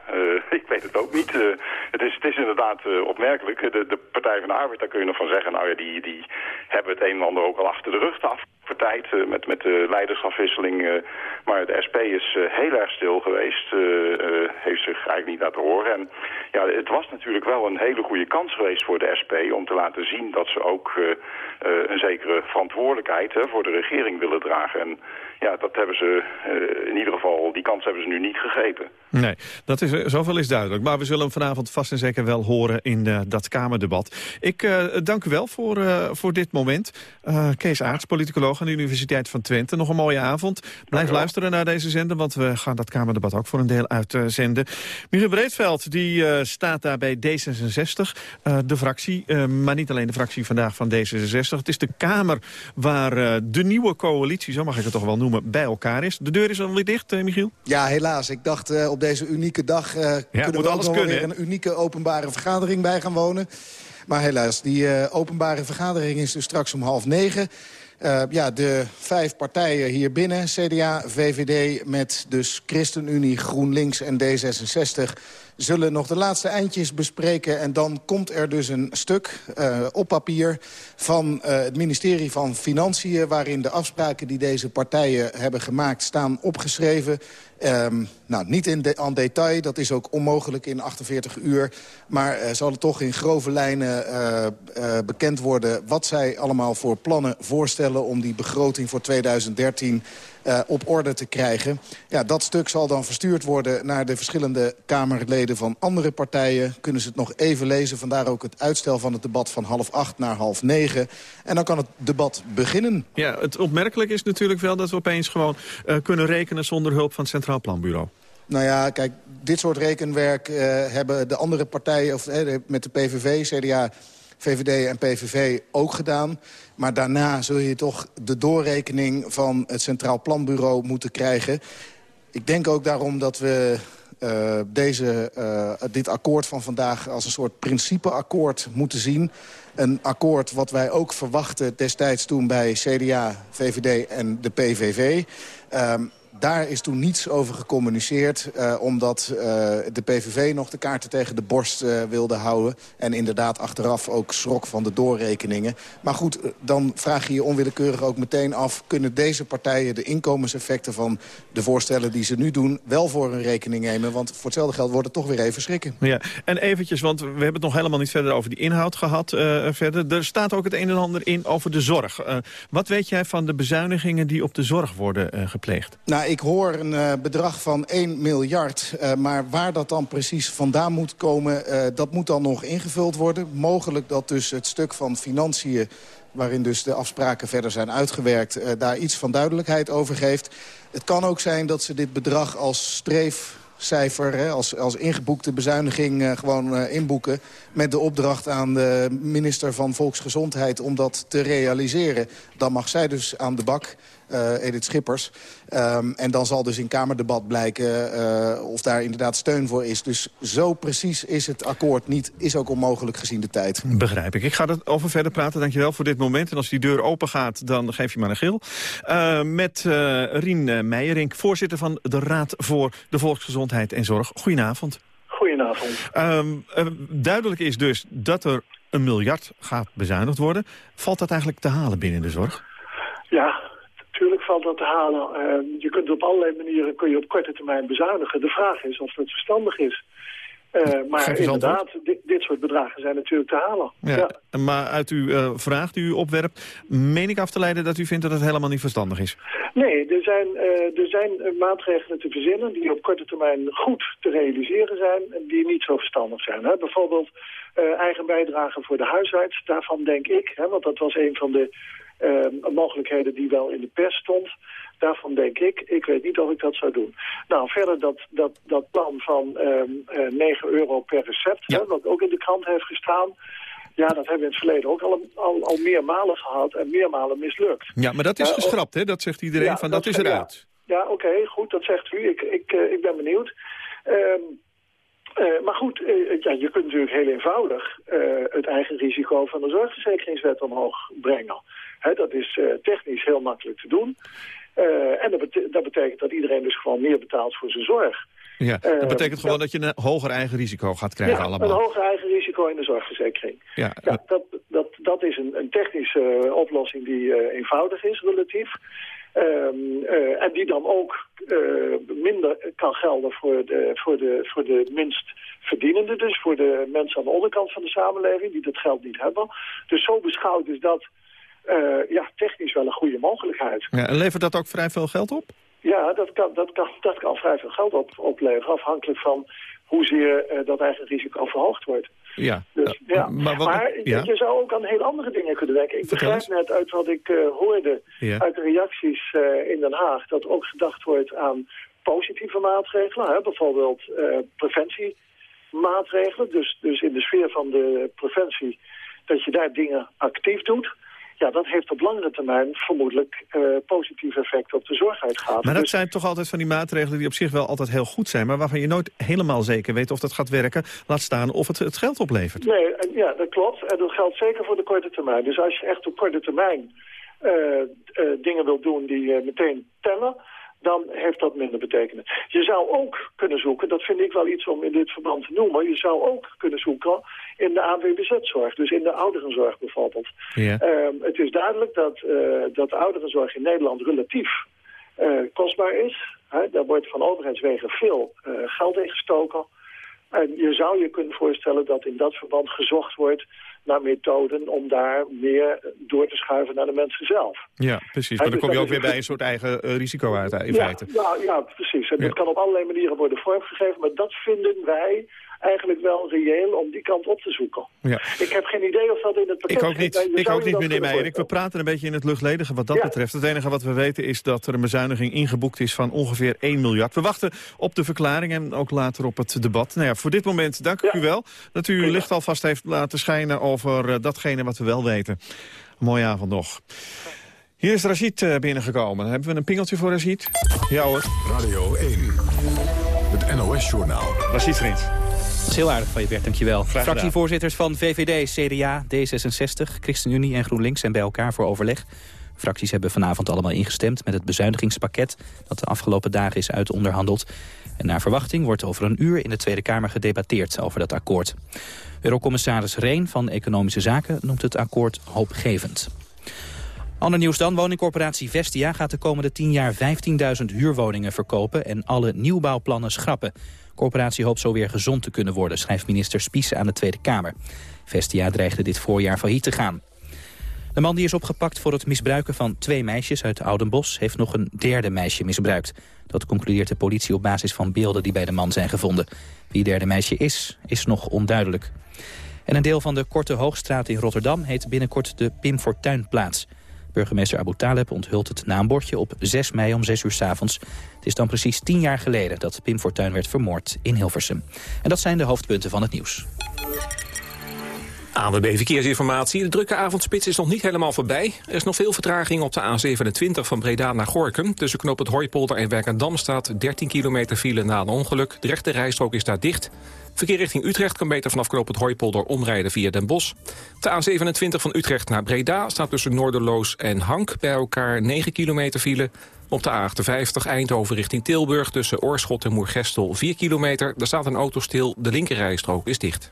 het ook niet. Uh, het, is, het is inderdaad uh, opmerkelijk. De, de Partij van de Arbeid, daar kun je nog van zeggen... nou ja, die, die hebben het een en ander ook al achter de rug de afgelopen tijd... Uh, met, met de leiderschapswisseling. maar de SP is heel erg stil geweest. heeft zich eigenlijk niet laten horen. En ja, het was natuurlijk wel een hele goede kans geweest voor de SP... om te laten zien dat ze ook een zekere verantwoordelijkheid voor de regering willen dragen. En ja, dat hebben ze in ieder geval, die kans hebben ze nu niet gegrepen. Nee, dat is, zoveel is duidelijk. Maar we zullen hem vanavond vast en zeker wel horen in dat Kamerdebat. Ik dank u wel voor, voor dit moment. Kees Aarts, politicoloog aan de Universiteit van Twente. Nog een mooie avond. Blijf luisteren naar deze zender, want we gaan dat Kamerdebat ook voor een deel uitzenden. Michiel Breedveld, die staat daar bij D66, de fractie. maar niet alleen de fractie vandaag van D66. Het is de Kamer waar de nieuwe coalitie, zo mag ik het toch wel noemen, bij elkaar is. De deur is alweer dicht, Michiel? Ja, helaas. Ik dacht op deze unieke dag uh, ja, kunnen we ook nog weer een unieke openbare vergadering bij gaan wonen. Maar helaas, die uh, openbare vergadering is dus straks om half negen. Uh, ja, de vijf partijen hier binnen, CDA, VVD... met dus ChristenUnie, GroenLinks en D66 zullen nog de laatste eindjes bespreken. En dan komt er dus een stuk uh, op papier van uh, het ministerie van Financiën... waarin de afspraken die deze partijen hebben gemaakt staan opgeschreven. Um, nou, niet in aan detail, dat is ook onmogelijk in 48 uur. Maar uh, zal het toch in grove lijnen uh, uh, bekend worden... wat zij allemaal voor plannen voorstellen om die begroting voor 2013 uh, op orde te krijgen. Ja, dat stuk zal dan verstuurd worden naar de verschillende Kamerleden van andere partijen. Kunnen ze het nog even lezen. Vandaar ook het uitstel van het debat van half acht naar half negen. En dan kan het debat beginnen. Ja, het opmerkelijk is natuurlijk wel dat we opeens gewoon kunnen rekenen... zonder hulp van het Centraal Planbureau. Nou ja, kijk, dit soort rekenwerk uh, hebben de andere partijen... Of, met de PVV, CDA, VVD en PVV ook gedaan. Maar daarna zul je toch de doorrekening van het Centraal Planbureau moeten krijgen. Ik denk ook daarom dat we uh, deze, uh, dit akkoord van vandaag als een soort principeakkoord moeten zien. Een akkoord wat wij ook verwachten destijds toen bij CDA, VVD en de PVV. Daar is toen niets over gecommuniceerd... Uh, omdat uh, de PVV nog de kaarten tegen de borst uh, wilde houden. En inderdaad achteraf ook schrok van de doorrekeningen. Maar goed, dan vraag je je onwillekeurig ook meteen af... kunnen deze partijen de inkomenseffecten van de voorstellen die ze nu doen... wel voor hun rekening nemen? Want voor hetzelfde geld wordt het toch weer even schrikken. Ja, en eventjes, want we hebben het nog helemaal niet verder over die inhoud gehad. verder. Er staat ook het een en ander in over de zorg. wat weet jij van de bezuinigingen die op de zorg worden gepleegd? Nou, ik hoor een uh, bedrag van 1 miljard. Uh, maar waar dat dan precies vandaan moet komen, uh, dat moet dan nog ingevuld worden. Mogelijk dat dus het stuk van financiën waarin dus de afspraken verder zijn uitgewerkt... daar iets van duidelijkheid over geeft. Het kan ook zijn dat ze dit bedrag als streef cijfer, hè, als, als ingeboekte bezuiniging gewoon inboeken... met de opdracht aan de minister van Volksgezondheid om dat te realiseren. Dan mag zij dus aan de bak uh, Edith Schippers. Um, en dan zal dus in Kamerdebat blijken uh, of daar inderdaad steun voor is. Dus zo precies is het akkoord niet. Is ook onmogelijk gezien de tijd. Begrijp ik. Ik ga er over verder praten. Dankjewel voor dit moment. En als die deur open gaat, dan geef je maar een gil. Uh, met Rien Meijerink, voorzitter van de Raad voor de Volksgezondheid en Zorg. Goedenavond. Goedenavond. Um, duidelijk is dus dat er een miljard gaat bezuinigd worden. Valt dat eigenlijk te halen binnen de zorg? Ja, Natuurlijk valt dat te halen. Uh, je kunt op allerlei manieren kun je op korte termijn bezuinigen. De vraag is of dat verstandig is. Uh, maar inderdaad, dit, dit, soort bedragen zijn natuurlijk te halen. Ja, ja. Maar uit uw uh, vraag die u opwerpt, meen ik af te leiden dat u vindt dat het helemaal niet verstandig is? Nee, er zijn, uh, er zijn maatregelen te verzinnen die op korte termijn goed te realiseren zijn en die niet zo verstandig zijn. Hè? Bijvoorbeeld eigen bijdrage voor de huisarts, daarvan denk ik, hè, want dat was een van de mogelijkheden die wel in de pers stond. Daarvan denk ik, ik weet niet of ik dat zou doen. Nou, verder dat, dat, dat plan van um, uh, 9 euro per recept, ja. hè, wat ook in de krant heeft gestaan. Ja, dat hebben we in het verleden ook al, al, al meermalen gehad en meermalen mislukt. Ja, maar dat is Eh, geschrapt, hè? Dat zegt iedereen, ja, van dat, is eruit. Ja, oké, goed, dat zegt u. Ik, ik, eh, ik ben benieuwd. Ehm, eh, maar goed, eh, ja, je kunt natuurlijk heel eenvoudig eh, het eigen risico van de zorgverzekeringswet omhoog brengen. Dat is eh, technisch heel makkelijk te doen. Eh, en dat, bete- dat betekent dat iedereen dus gewoon meer betaalt voor zijn zorg. Ja, dat betekent gewoon dat je een hoger eigen risico gaat krijgen ja, allemaal. een hoger eigen risico in de zorgverzekering. Ja, Ja, dat, dat, dat is een, een technische eh, oplossing die eenvoudig is, relatief. Ehm, eh, en die dan ook minder kan gelden voor de, voor, de, voor de minst verdienende. Dus voor de mensen aan de onderkant van de samenleving die dat geld niet hebben. Dus zo beschouwd is dat eh, ja, technisch wel een goede mogelijkheid. Ja, en levert dat ook vrij veel geld op? Ja, dat kan, dat kan, dat kan vrij veel geld op, opleveren, afhankelijk van hoezeer eh, dat eigen risico verhoogd wordt. Ja. Dus, ja. maar Maar, wat- ja. je zou ook aan heel andere dingen kunnen denken. Ik begrijp net uit wat ik eh, hoorde Ja. uit de reacties eh, in Den Haag... dat ook gedacht wordt aan positieve maatregelen. Hè? Bijvoorbeeld eh, preventiemaatregelen. Dus, dus in de sfeer van de preventie dat je daar dingen actief doet... Ja, dat heeft op langere termijn vermoedelijk eh positief effect op de zorguitgaven. Maar dat Dus- zijn toch altijd van die maatregelen die op zich wel altijd heel goed zijn... maar waarvan je nooit helemaal zeker weet of dat gaat werken. Laat staan of het het geld oplevert. Nee, en ja, dat klopt. En dat geldt zeker voor de korte termijn. Dus als je echt op korte termijn eh, eh, dingen wilt doen die meteen tellen... dan heeft dat minder betekenis. Je zou ook kunnen zoeken, dat vind ik wel iets om in dit verband te noemen... je zou ook kunnen zoeken in de AWBZ-zorg, dus in de ouderenzorg bijvoorbeeld. Ja. Ehm, het is duidelijk dat, eh, dat de ouderenzorg in Nederland relatief eh, kostbaar is. Daar wordt van overheidswegen veel eh, geld in gestoken. En je zou je kunnen voorstellen dat in dat verband gezocht wordt naar methoden om daar meer door te schuiven naar de mensen zelf. Ja, precies. Maar dan dus kom je ook weer bij een soort eigen eh, risico uit in ja, feite. Ja, ja, precies. En dat kan op allerlei manieren worden vormgegeven, maar dat vinden wij eigenlijk wel reëel om die kant op te zoeken. Ja. Ik heb geen idee of dat in het pakket Ik ook niet, ik ook niet meneer Meijer. We praten een beetje in het luchtledige wat dat betreft. Het enige wat we weten is dat er een bezuiniging ingeboekt is van ongeveer 1 miljard. We wachten op de verklaring en ook later op het debat. Nou ja, voor dit moment dank ik u wel dat u uw licht alvast heeft laten schijnen over eh, datgene wat we wel weten. Mooie avond nog. Hier is Rashid eh, binnengekomen. Hebben we een pingeltje voor Rashid? Ja hoor. Radio 1. Het NOS-journaal. Rashid Vriend. Heel aardig van je, Bert, dankjewel. Fractievoorzitters van VVD, CDA, D66, ChristenUnie en GroenLinks zijn bij elkaar voor overleg. Fracties hebben vanavond allemaal ingestemd met het bezuinigingspakket... dat de afgelopen dagen is uitonderhandeld. En naar verwachting wordt over een uur in de Tweede Kamer gedebatteerd over dat akkoord. Eurocommissaris Reen van Economische Zaken noemt het akkoord hoopgevend. Ander nieuws dan. Woningcorporatie Vestia gaat de komende 10 jaar 15.000 huurwoningen verkopen en alle nieuwbouwplannen schrappen. Corporatie hoopt zo weer gezond te kunnen worden, schrijft minister Spies aan de Tweede Kamer. Vestia dreigde dit voorjaar failliet te gaan. De man die is opgepakt voor het misbruiken van twee meisjes uit Oudenbos... heeft nog een derde meisje misbruikt. Dat concludeert de politie op basis van beelden die bij de man zijn gevonden. Wie derde meisje is, is nog onduidelijk. En een deel van de Korte Hoogstraat in Rotterdam heet binnenkort de Pim Fortuynplaats. Burgemeester Abu Taleb onthult het naambordje op 6 mei om 6 uur s avonds. Het is dan precies 10 jaar geleden dat Pim Fortuyn werd vermoord in Hilversum. En dat zijn de hoofdpunten van het nieuws. ANWB Verkeersinformatie. De drukke avondspits is nog niet helemaal voorbij. Er is nog veel vertraging op de A27 van Breda naar Gorkum. Tussen knop het Hooipolder en Werkendam staat 13 kilometer file na een ongeluk. De rechte rijstrook is daar dicht. Verkeer richting Utrecht kan beter vanaf knop het Hooipolder omrijden via Den Bosch. De A27 van Utrecht naar Breda staat tussen Noorderloos en Hank bij elkaar 9 kilometer file. Op de A58 Eindhoven richting Tilburg tussen Oorschot en Moergestel 4 kilometer. Daar staat een auto stil, de linkerrijstrook is dicht.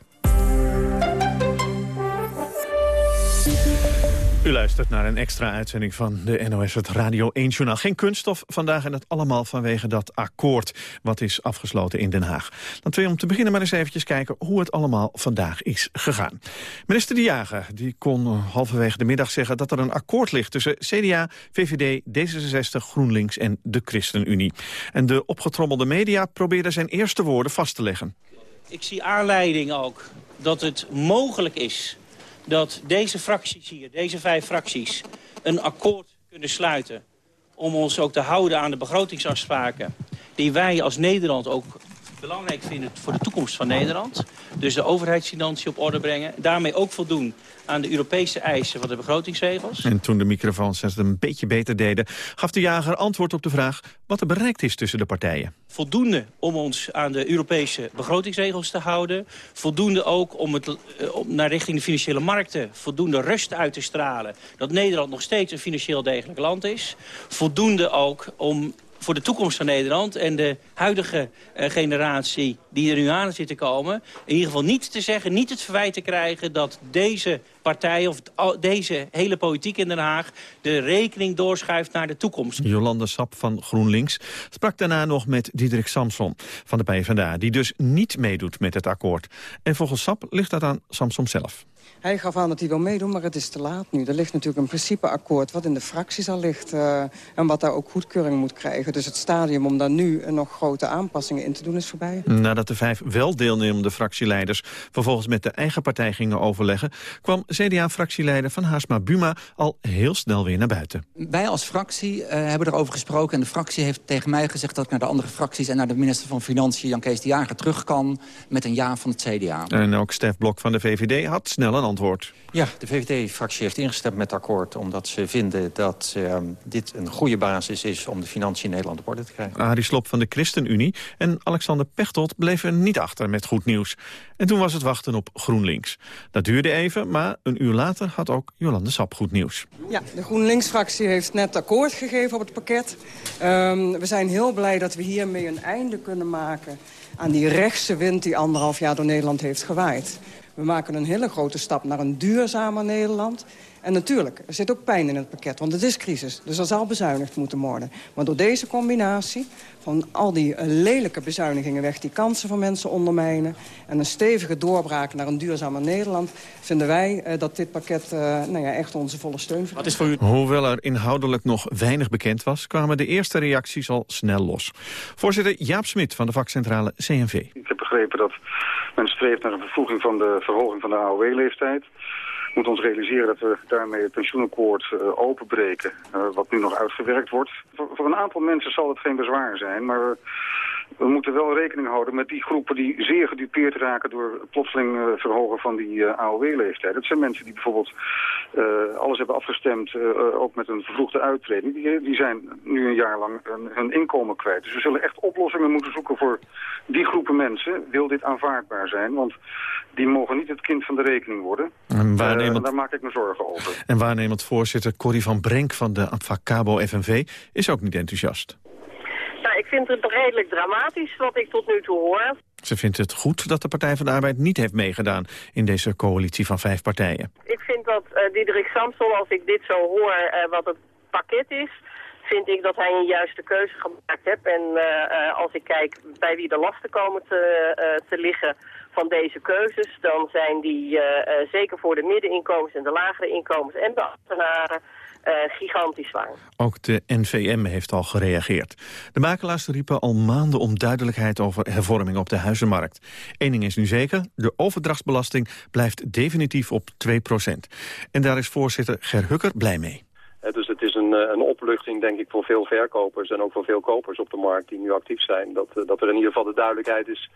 U luistert naar een extra uitzending van de NOS, het Radio 1-journaal. Geen kunststof vandaag en het allemaal vanwege dat akkoord... wat is afgesloten in Den Haag. Laten we om te beginnen maar eens eventjes kijken... hoe het allemaal vandaag is gegaan. Minister De Jager die kon halverwege de middag zeggen... dat er een akkoord ligt tussen CDA, VVD, D66, GroenLinks en de ChristenUnie. En de opgetrommelde media probeerden zijn eerste woorden vast te leggen. Ik zie aanleiding ook dat het mogelijk is dat deze fracties hier, deze vijf fracties, een akkoord kunnen sluiten om ons ook te houden aan de begrotingsafspraken die wij als Nederland ook belangrijk vinden voor de toekomst van Nederland. Dus de overheidsfinanciën op orde brengen. Daarmee ook voldoen aan de Europese eisen van de begrotingsregels. En toen de microfoons het een beetje beter deden... gaf de jager antwoord op de vraag wat er bereikt is tussen de partijen. Voldoende om ons aan de Europese begrotingsregels te houden. Voldoende ook om het eh, om naar richting de financiële markten... voldoende rust uit te stralen. Dat Nederland nog steeds een financieel degelijk land is. Voldoende ook om voor de toekomst van Nederland en de huidige uh, generatie die er nu aan zit te komen... in ieder geval niet te zeggen, niet het verwijt te krijgen... dat deze partij of deze hele politiek in Den Haag... de rekening doorschuift naar de toekomst. Jolande Sap van GroenLinks sprak daarna nog met Diederik Samson van de PvdA... die dus niet meedoet met het akkoord. En volgens Sap ligt dat aan Samson zelf. Hij gaf aan dat hij wil meedoen, maar het is te laat nu. Er ligt natuurlijk een principeakkoord wat in de fracties al ligt... Uh, en wat daar ook goedkeuring moet krijgen. Dus het stadium om daar nu nog grote aanpassingen in te doen is voorbij. Nadat de vijf wel deelnemende fractieleiders... vervolgens met de eigen partij gingen overleggen... kwam CDA-fractieleider Van Haasma Buma al heel snel weer naar buiten. Wij als fractie uh, hebben erover gesproken... en de fractie heeft tegen mij gezegd dat ik naar de andere fracties... en naar de minister van Financiën, Jan Kees de Jager, terug kan... met een ja van het CDA. En ook Stef Blok van de VVD had snel een antwoord. Ja, de VVD-fractie heeft ingestemd met het akkoord... omdat ze vinden dat uh, dit een goede basis is... om de financiën in Nederland op orde te krijgen. Arie Slob van de ChristenUnie en Alexander Pechtold bleven niet achter met goed nieuws. En toen was het wachten op GroenLinks. Dat duurde even, maar een uur later had ook Jolande Sap goed nieuws. Ja, de GroenLinks-fractie heeft net akkoord gegeven op het pakket. Um, we zijn heel blij dat we hiermee een einde kunnen maken... aan die rechtse wind die anderhalf jaar door Nederland heeft gewaaid. We maken een hele grote stap naar een duurzamer Nederland. En natuurlijk, er zit ook pijn in het pakket, want het is crisis. Dus er zal bezuinigd moeten worden. Maar door deze combinatie van al die lelijke bezuinigingen weg... die kansen van mensen ondermijnen... en een stevige doorbraak naar een duurzamer Nederland... vinden wij uh, dat dit pakket uh, nou ja, echt onze volle steun verdient. Is voor u... Hoewel er inhoudelijk nog weinig bekend was... kwamen de eerste reacties al snel los. Voorzitter Jaap Smit van de vakcentrale CNV. Dat men streeft naar een vervoeging van de verhoging van de AOW-leeftijd. We moeten ons realiseren dat we daarmee het pensioenakkoord uh, openbreken, uh, wat nu nog uitgewerkt wordt. Voor, een aantal mensen zal het geen bezwaar zijn, maar we, moeten wel rekening houden met die groepen die zeer gedupeerd raken door plotseling uh, verhogen van die uh, AOW-leeftijd. Dat zijn mensen die bijvoorbeeld uh, alles hebben afgestemd, ook met een vervroegde uittreding. Die, die zijn nu een jaar lang hun, hun inkomen kwijt. Dus we zullen echt oplossingen moeten zoeken voor die groepen mensen. Wil dit aanvaardbaar zijn? Want die mogen niet het kind van de rekening worden. En waarnemend... daar maak ik me zorgen over. En waarnemend voorzitter Corrie van Brenk van de Abfacabo FNV is ook niet enthousiast. Ik vind het redelijk dramatisch wat ik tot nu toe hoor. Ze vindt het goed dat de Partij van de Arbeid niet heeft meegedaan in deze coalitie van vijf partijen. Ik vind dat uh, Diederik Samson, als ik dit zo hoor, uh, wat het pakket is, vind ik dat hij een juiste keuze gemaakt heeft. En uh, als ik kijk bij wie de lasten komen te, te liggen van deze keuzes, dan zijn die uh, zeker voor de middeninkomens en de lagere inkomens en de ambtenaren gigantisch zwaar. Ook de NVM heeft al gereageerd. De makelaars riepen al maanden om duidelijkheid over hervorming op de huizenmarkt. Eén ding is nu zeker, de overdrachtsbelasting blijft definitief op 2% En daar is voorzitter Ger Hukker blij mee. Dus het is een, een opluchting, denk ik, voor veel verkopers en ook voor veel kopers op de markt die nu actief zijn. Dat, dat er in ieder geval de duidelijkheid is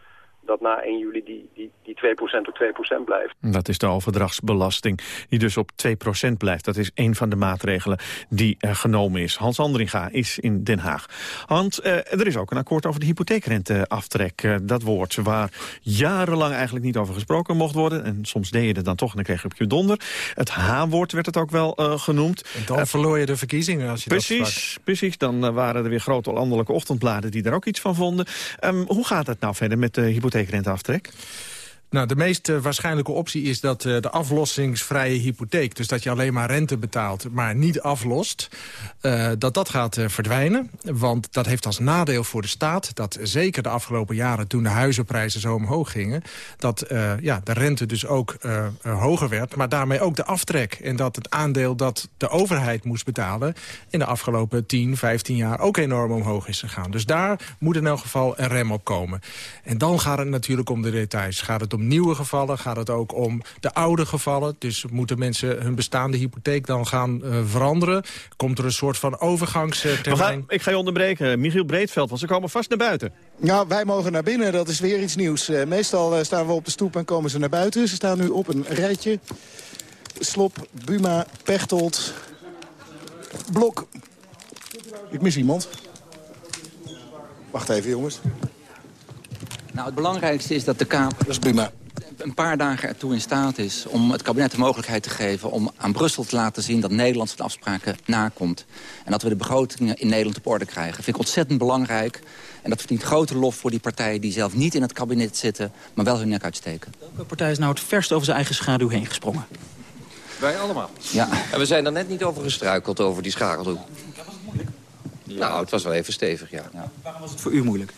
dat na 1 juli die, die, die 2% op 2% blijft. Dat is de overdrachtsbelasting, die dus op 2% blijft. Dat is een van de maatregelen die er genomen is. Hans Andringa is in Den Haag. Hans, eh, er is ook een akkoord over de hypotheekrenteaftrek. Uh, dat woord waar jarenlang eigenlijk niet over gesproken mocht worden. En soms deed je het dan toch en dan kreeg je op je donder. Het H-woord werd het ook wel uh, genoemd. En dan verloor je de verkiezingen als je precies, dat sprak. Precies, dan waren er weer grote landelijke ochtendbladen die daar ook iets van vonden. Um, hoe gaat het nou verder met de hypotheek? Hypotheekrenteaftrek? Nou, de meest uh, waarschijnlijke optie is dat uh, de aflossingsvrije hypotheek... dus dat je alleen maar rente betaalt, maar niet aflost... Uh, dat dat gaat verdwijnen. Want dat heeft als nadeel voor de staat... dat zeker de afgelopen jaren, toen de huizenprijzen zo omhoog gingen... dat ja, de rente dus ook hoger werd, maar daarmee ook de aftrek. En dat het aandeel dat de overheid moest betalen... in de afgelopen 10, 15 jaar ook enorm omhoog is gegaan. Dus daar moet in elk geval een rem op komen. En dan gaat het natuurlijk om de details. Gaat het om om nieuwe gevallen? Gaat het ook om de oude gevallen? Dus moeten mensen hun bestaande hypotheek dan gaan uh, veranderen? Komt er een soort van overgangstermijn? ik ga je onderbreken. Michiel Breedveld, want ze komen vast naar buiten. Ja, wij mogen naar binnen. Dat is weer iets nieuws. Uh, meestal uh, staan we op de stoep en komen ze naar buiten. Ze staan nu op een rijtje. Slop, Buma, Pechtold, Blok. Ik mis iemand. Wacht even, jongens. Nou, het belangrijkste is dat de Kamer... Dat is Buma een paar dagen ertoe in staat is om het kabinet de mogelijkheid te geven... om aan Brussel te laten zien dat Nederland zijn afspraken nakomt. En dat we de begrotingen in Nederland op orde krijgen. Dat vind ik ontzettend belangrijk. En dat verdient grote lof voor die partijen die zelf niet in het kabinet zitten... maar wel hun nek uitsteken. Welke partij is nou het verst over zijn eigen schaduw heen gesprongen? Wij allemaal. Ja. En we zijn er net niet over gestruikeld, over die schakeldoek. Nou, het was wel even stevig, ja. ja. Waarom was het voor u moeilijk?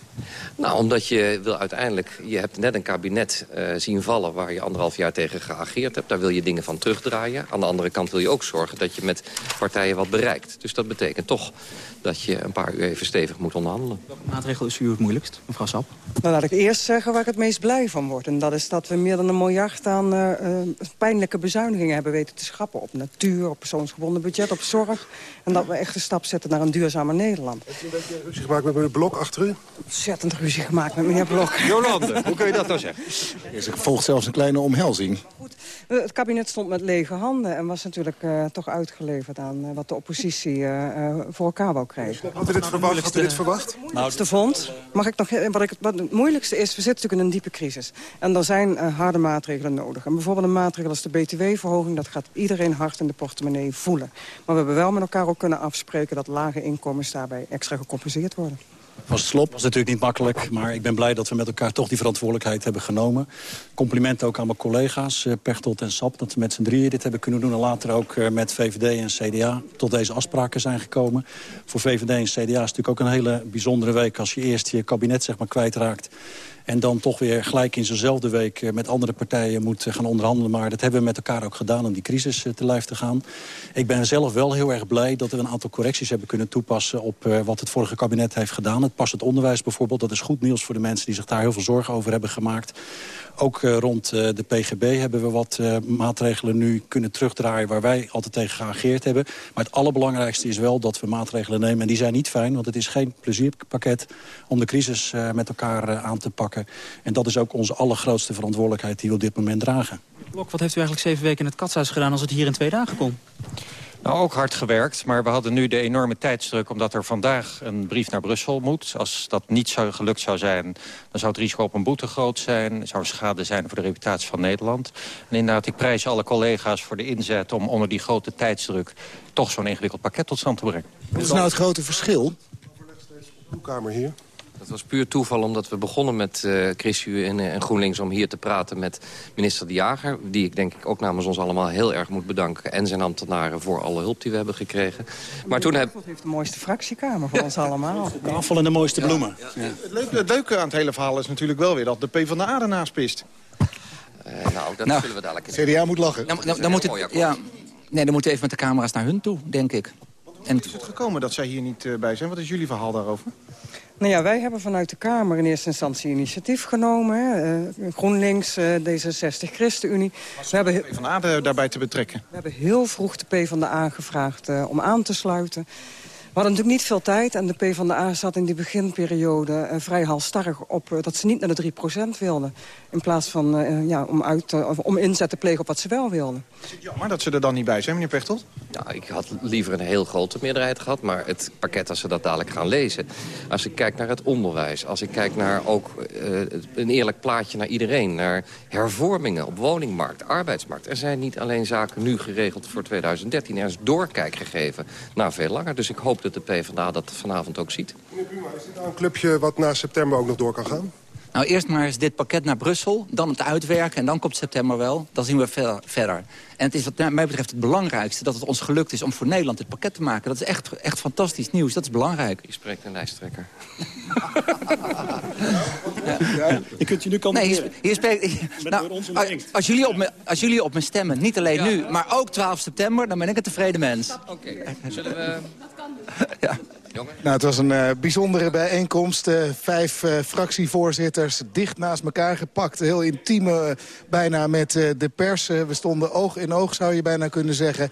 Nou, omdat je wil uiteindelijk... Je hebt net een kabinet uh, zien vallen waar je anderhalf jaar tegen geageerd hebt. Daar wil je dingen van terugdraaien. Aan de andere kant wil je ook zorgen dat je met partijen wat bereikt. Dus dat betekent toch dat je een paar uur even stevig moet onderhandelen. Welke maatregel is u het moeilijkst, mevrouw Sap? Nou, laat ik eerst zeggen waar ik het meest blij van word. En dat is dat we meer dan een miljard aan uh, uh, pijnlijke bezuinigingen hebben weten te schrappen. Op natuur, op persoonsgebonden budget, op zorg. En dat we echt een stap zetten naar een duurzamer Nederland. Heeft u een beetje ruzie gemaakt met meneer Blok achter u? Ontzettend ruzie gemaakt met meneer Blok. <laughs> Jolande, hoe kun je dat nou zeggen? Er volgt zelfs een kleine omhelzing. Goed, het kabinet stond met lege handen en was natuurlijk uh, toch uitgeleverd aan uh, wat de oppositie uh, voor elkaar wou krijgen. Had u dit verwacht? Had u dit verwacht? Nou, het vond. Mag ik nog, wat, ik, wat het moeilijkste is, we zitten natuurlijk in een diepe crisis. En er zijn harde maatregelen nodig. En bijvoorbeeld een maatregel als de btw-verhoging, dat gaat iedereen hard in de portemonnee voelen. Maar we hebben wel met elkaar ook kunnen afspreken dat lage inkomens daarbij extra gecompenseerd worden was slop. was natuurlijk niet makkelijk, maar ik ben blij dat we met elkaar toch die verantwoordelijkheid hebben genomen. Complimenten ook aan mijn collega's, uh, Pechtold en Sap, dat we met z'n drieën dit hebben kunnen doen. En later ook uh, met VVD en CDA tot deze afspraken zijn gekomen. Voor VVD en CDA is het natuurlijk ook een hele bijzondere week als je eerst je kabinet zeg maar, kwijtraakt. En dan toch weer gelijk in zo'nzelfde week met andere partijen moet gaan onderhandelen. Maar dat hebben we met elkaar ook gedaan om die crisis te lijf te gaan. Ik ben zelf wel heel erg blij dat we een aantal correcties hebben kunnen toepassen... op wat het vorige kabinet heeft gedaan. Het past het onderwijs bijvoorbeeld. Dat is goed nieuws voor de mensen die zich daar heel veel zorgen over hebben gemaakt. Ook uh, rond uh, de PGB hebben we wat uh, maatregelen nu kunnen terugdraaien... waar wij altijd tegen geageerd hebben. Maar het allerbelangrijkste is wel dat we maatregelen nemen. En die zijn niet fijn, want het is geen plezierpakket... om de crisis met elkaar aan te pakken. En dat is ook onze allergrootste verantwoordelijkheid die we op dit moment dragen. Blok, wat heeft u eigenlijk zeven weken in het katshuis gedaan... als het hier in twee dagen kon? Nou, ook hard gewerkt, maar we hadden nu de enorme tijdsdruk... omdat er vandaag een brief naar Brussel moet. Als dat niet zou, gelukt zou zijn, dan zou het risico op een boete groot zijn. zou schade zijn voor de reputatie van Nederland. En inderdaad, ik prijs alle collega's voor de inzet... om onder die grote tijdsdruk toch zo'n ingewikkeld pakket tot stand te brengen. Wat is nou het grote verschil? Kamer hier. Het was puur toeval omdat we begonnen met uh, ChristenU en, en, GroenLinks... om hier te praten met minister De Jager... die ik denk ik ook namens ons allemaal heel erg moet bedanken... en zijn ambtenaren voor alle hulp die we hebben gekregen. Maar toen heb... heeft de mooiste fractiekamer voor ons allemaal. De afval en de mooiste bloemen. Ja. Het, leuke, het, leuke, aan het hele verhaal is natuurlijk wel weer... dat de PvdA ernaast pist. Uh, nou, dat nou, zullen we dadelijk... In CDA moet lachen. Nou, nou, dan moet het, ja, nee, dan moeten we even met de camera's naar hun toe, denk ik. En is het gekomen dat zij hier niet uh, bij zijn? Wat is jullie verhaal daarover? Nou ja, wij hebben vanuit de Kamer in eerste instantie initiatief genomen. Hè. Uh, GroenLinks, uh, D66, ChristenUnie. We hebben de PvdA daarbij te betrekken? We hebben heel vroeg de PvdA gevraagd uh, om aan te sluiten. We hadden natuurlijk niet veel tijd en de PvdA zat in die beginperiode uh, vrij halstarrig op uh, dat ze niet naar de 3% wilden. In plaats van uh, ja, om, uit, om inzet te plegen op wat ze wel wilden. Is het jammer dat ze er dan niet bij zijn, meneer Pechtold? Nou, ik had liever een heel grote meerderheid gehad, maar het pakket als we dat dadelijk gaan lezen. Als ik kijk naar het onderwijs, als ik kijk naar ook een eerlijk plaatje naar iedereen. Naar hervormingen op woningmarkt, arbeidsmarkt. Er zijn niet alleen zaken nu geregeld voor 2013. Er is doorkijk gegeven naar veel langer. Dus ik hoop dat de PvdA dat vanavond ook ziet. Meneer Buma, is dit nou een clubje wat na september ook nog door kan gaan? Nou, eerst maar eens dit pakket naar Brussel, dan het uitwerken... en dan komt september wel, dan zien we verder. En het is wat mij betreft het belangrijkste dat het ons gelukt is... om voor Nederland dit pakket te maken. Dat is echt, echt fantastisch nieuws, dat is belangrijk. Je spreekt een lijsttrekker. ja. <laughs> Ja. Je kunt je nu kan nee, hier, hier spreekt, nou, als, jullie op me, als jullie op me stemmen, niet alleen ja. nu, maar ook 12 september... dan ben ik een tevreden mens. Oké, okay. zullen we... ja. Nou, het was een uh, bijzondere bijeenkomst. Uh, vijf uh, fractievoorzitters dicht naast elkaar gepakt. Heel intiem, bijna met de pers. we stonden oog in oog, zou je bijna kunnen zeggen.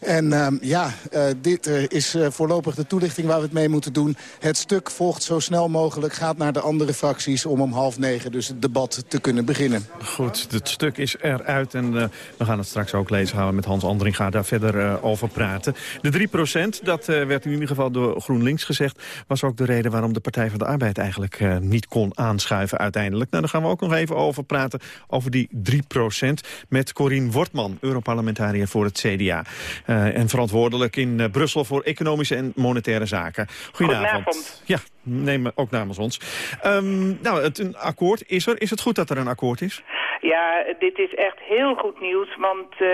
En uh, ja, uh, dit uh, is voorlopig de toelichting waar we het mee moeten doen. Het stuk volgt zo snel mogelijk, gaat naar de andere fracties... om om half negen dus het debat te kunnen beginnen. Goed, het stuk is eruit en we gaan het straks ook lezen. Gaan we met Hans Andringa daar verder over praten. De 3 procent, dat werd in ieder geval door GroenLinks gezegd... was ook de reden waarom de Partij van de Arbeid eigenlijk niet kon aanschuiven uiteindelijk. Nou, daar gaan we ook nog even over praten, over die 3 procent... met Corine Wortman, Europarlementariër voor het CDA. Uh, en verantwoordelijk in uh, Brussel voor economische en monetaire zaken. Goedenavond. Goedenavond. Ja, neem ook namens ons. Um, nou, het, een akkoord is er. Is het goed dat er een akkoord is? Ja, dit is echt heel goed nieuws, want uh,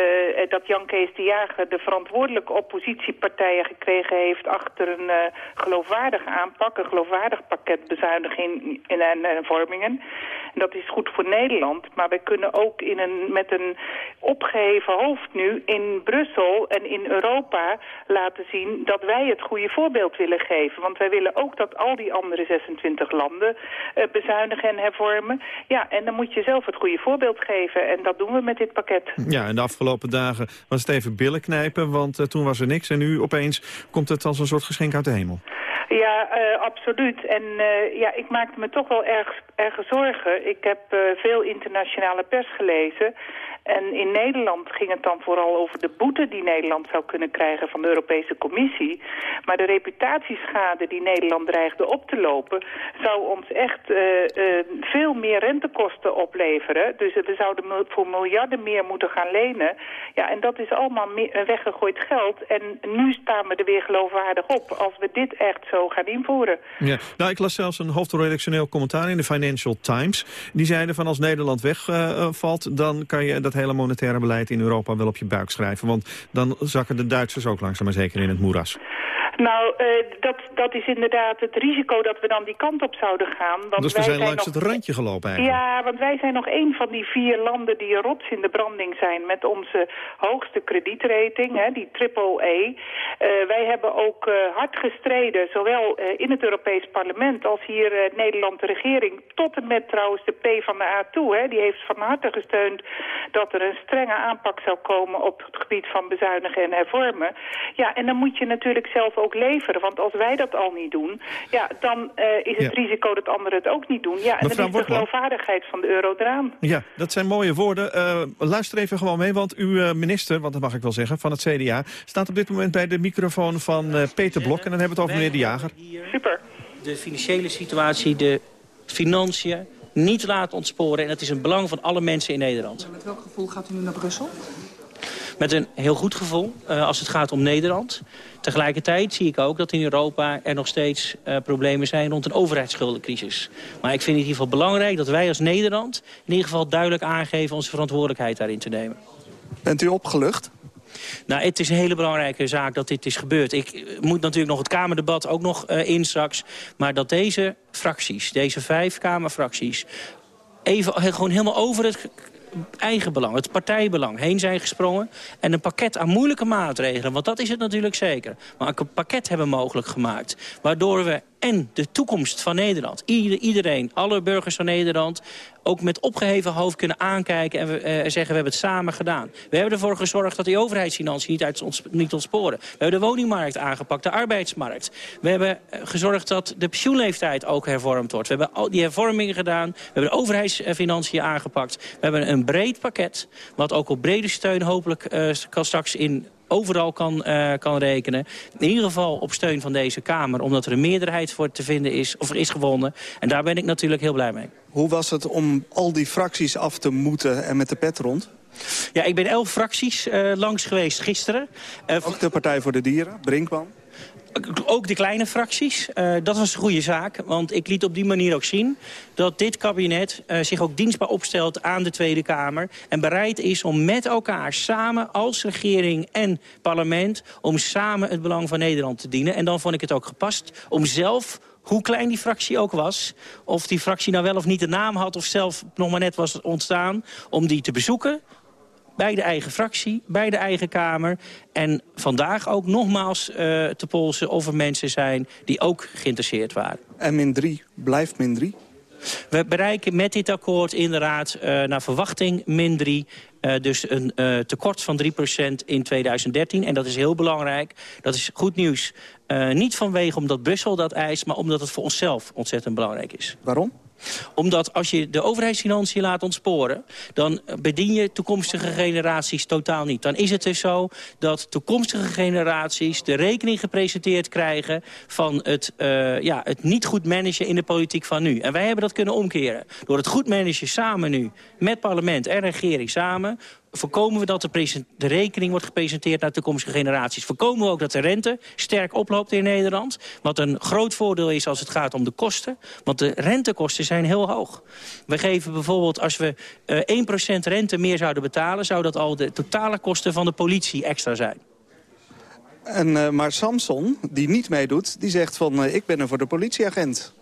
dat Jan Kees de Jager de verantwoordelijke oppositiepartijen gekregen heeft achter een uh, geloofwaardige aanpak, een geloofwaardig pakket bezuiniging en hervormingen. Dat is goed voor Nederland, maar wij kunnen ook in een, met een opgeheven hoofd nu in Brussel en in Europa laten zien dat wij het goede voorbeeld willen geven. Want wij willen ook dat al die andere 26 landen uh, bezuinigen en hervormen. Ja, en dan moet je zelf het goede voorbeeld geven en dat doen we met dit pakket. Ja, en de afgelopen dagen was het even billen knijpen, want uh, toen was er niks en nu opeens komt het als een soort geschenk uit de hemel. Ja, uh, absoluut. En uh, ja, ik maakte me toch wel erg, erg zorgen. Ik heb uh, veel internationale pers gelezen. En in Nederland ging het dan vooral over de boete die Nederland zou kunnen krijgen van de Europese Commissie. Maar de reputatieschade die Nederland dreigde op te lopen zou ons echt uh, uh, veel meer rentekosten opleveren. Dus we zouden voor miljarden meer moeten gaan lenen. Ja, en dat is allemaal weggegooid geld. En nu staan we er weer geloofwaardig op als we dit echt zo gaan invoeren. Ja, nou ik las zelfs een hoofdredactioneel commentaar in de Financial Times. Die zeiden van als Nederland wegvalt, dan kan je dat hele monetaire beleid in Europa wel op je buik schrijven. Want dan zakken de Duitsers ook langzaam maar zeker in het moeras. Nou, uh, dat, dat is inderdaad het risico dat we dan die kant op zouden gaan. Want dus we zijn, zijn langs nog... het randje gelopen eigenlijk. Ja, want wij zijn nog een van die vier landen die rots in de branding zijn... met onze hoogste kredietrating, hè, die triple E. Uh, wij hebben ook uh, hard gestreden, zowel in het Europees parlement... als hier Nederland de regering, tot en met trouwens de P van de A toe. Hè. Die heeft van harte gesteund dat er een strenge aanpak zou komen... op het gebied van bezuinigen en hervormen. Ja, en dan moet je natuurlijk zelf ook ook leveren. Want als wij dat al niet doen, ja, dan uh, is het ja. risico dat anderen het ook niet doen. Ja, en Mevrouw dan is de geloofwaardigheid van de euro eraan. Ja, dat zijn mooie woorden. Uh, luister even gewoon mee, want uw uh, minister, want dat mag ik wel zeggen, van het CDA... staat op dit moment bij de microfoon van Peter Blok. En dan hebben we het over meneer De Jager. Super. De financiële situatie, de financiën niet laten ontsporen. En dat is een belang van alle mensen in Nederland. Met welk gevoel gaat u nu naar Brussel? Met een heel goed gevoel uh, als het gaat om Nederland. Tegelijkertijd zie ik ook dat in Europa er nog steeds uh, problemen zijn rond een overheidsschuldencrisis. Maar ik vind het in ieder geval belangrijk dat wij als Nederland in ieder geval duidelijk aangeven onze verantwoordelijkheid daarin te nemen. Bent u opgelucht? Nou, het is een hele belangrijke zaak dat dit is gebeurd. Ik moet natuurlijk nog het Kamerdebat ook nog uh, in straks. Maar dat deze fracties, deze vijf Kamerfracties... even gewoon helemaal over het eigen belang, het partijbelang heen zijn gesprongen... en een pakket aan moeilijke maatregelen, want dat is het natuurlijk zeker... maar een pakket hebben mogelijk gemaakt... waardoor we en de toekomst van Nederland. iedereen, alle burgers van Nederland, ook met opgeheven hoofd kunnen aankijken en we, uh, zeggen we hebben het samen gedaan. We hebben ervoor gezorgd dat die overheidsfinanciën niet, uit ons, niet ontsporen. We hebben de woningmarkt aangepakt, de arbeidsmarkt. We hebben uh, gezorgd dat de pensioenleeftijd ook hervormd wordt. We hebben al die hervormingen gedaan. We hebben de overheidsfinanciën aangepakt. We hebben een breed pakket, wat ook op brede steun hopelijk uh, kan straks in overal kan, uh, kan rekenen. In ieder geval op steun van deze Kamer, omdat er een meerderheid voor te vinden is, of er is gewonnen. En daar ben ik natuurlijk heel blij mee. Hoe was het om al die fracties af te moeten en met de pet rond? Ja, ik ben elf fracties uh, langs geweest gisteren. Uh, Ook de Partij voor de Dieren, Brinkman? Ook de kleine fracties. Uh, dat was een goede zaak, want ik liet op die manier ook zien... dat dit kabinet uh, zich ook dienstbaar opstelt aan de Tweede Kamer... en bereid is om met elkaar samen als regering en parlement... om samen het belang van Nederland te dienen. En dan vond ik het ook gepast om zelf hoe klein die fractie ook was... of die fractie nou wel of niet de naam had of zelf nog maar net was ontstaan... om die te bezoeken, bij de eigen fractie, bij de eigen Kamer. En vandaag ook nogmaals uh, te polsen of er mensen zijn die ook geïnteresseerd waren. En min 3 blijft min 3? We bereiken met dit akkoord inderdaad uh, naar verwachting min 3. Uh, dus een uh, tekort van 3% in 2013. En dat is heel belangrijk. Dat is goed nieuws. niet vanwege omdat Brussel dat eist, maar omdat het voor onszelf ontzettend belangrijk is. Waarom? Omdat als je de overheidsfinanciën laat ontsporen... dan bedien je toekomstige generaties totaal niet. Dan is het dus zo dat toekomstige generaties de rekening gepresenteerd krijgen... van het, uh, ja, het niet goed managen in de politiek van nu. En wij hebben dat kunnen omkeren. Door het goed managen samen nu, met parlement en regering samen voorkomen we dat de, rekening wordt gepresenteerd naar toekomstige generaties. Voorkomen we ook dat de rente sterk oploopt in Nederland. Wat een groot voordeel is als het gaat om de kosten. Want de rentekosten zijn heel hoog. We geven bijvoorbeeld, als we uh, 1% rente meer zouden betalen... zou dat al de totale kosten van de politie extra zijn. En, uh, maar Samson, die niet meedoet, die zegt van... Uh, ik ben er voor de politieagent.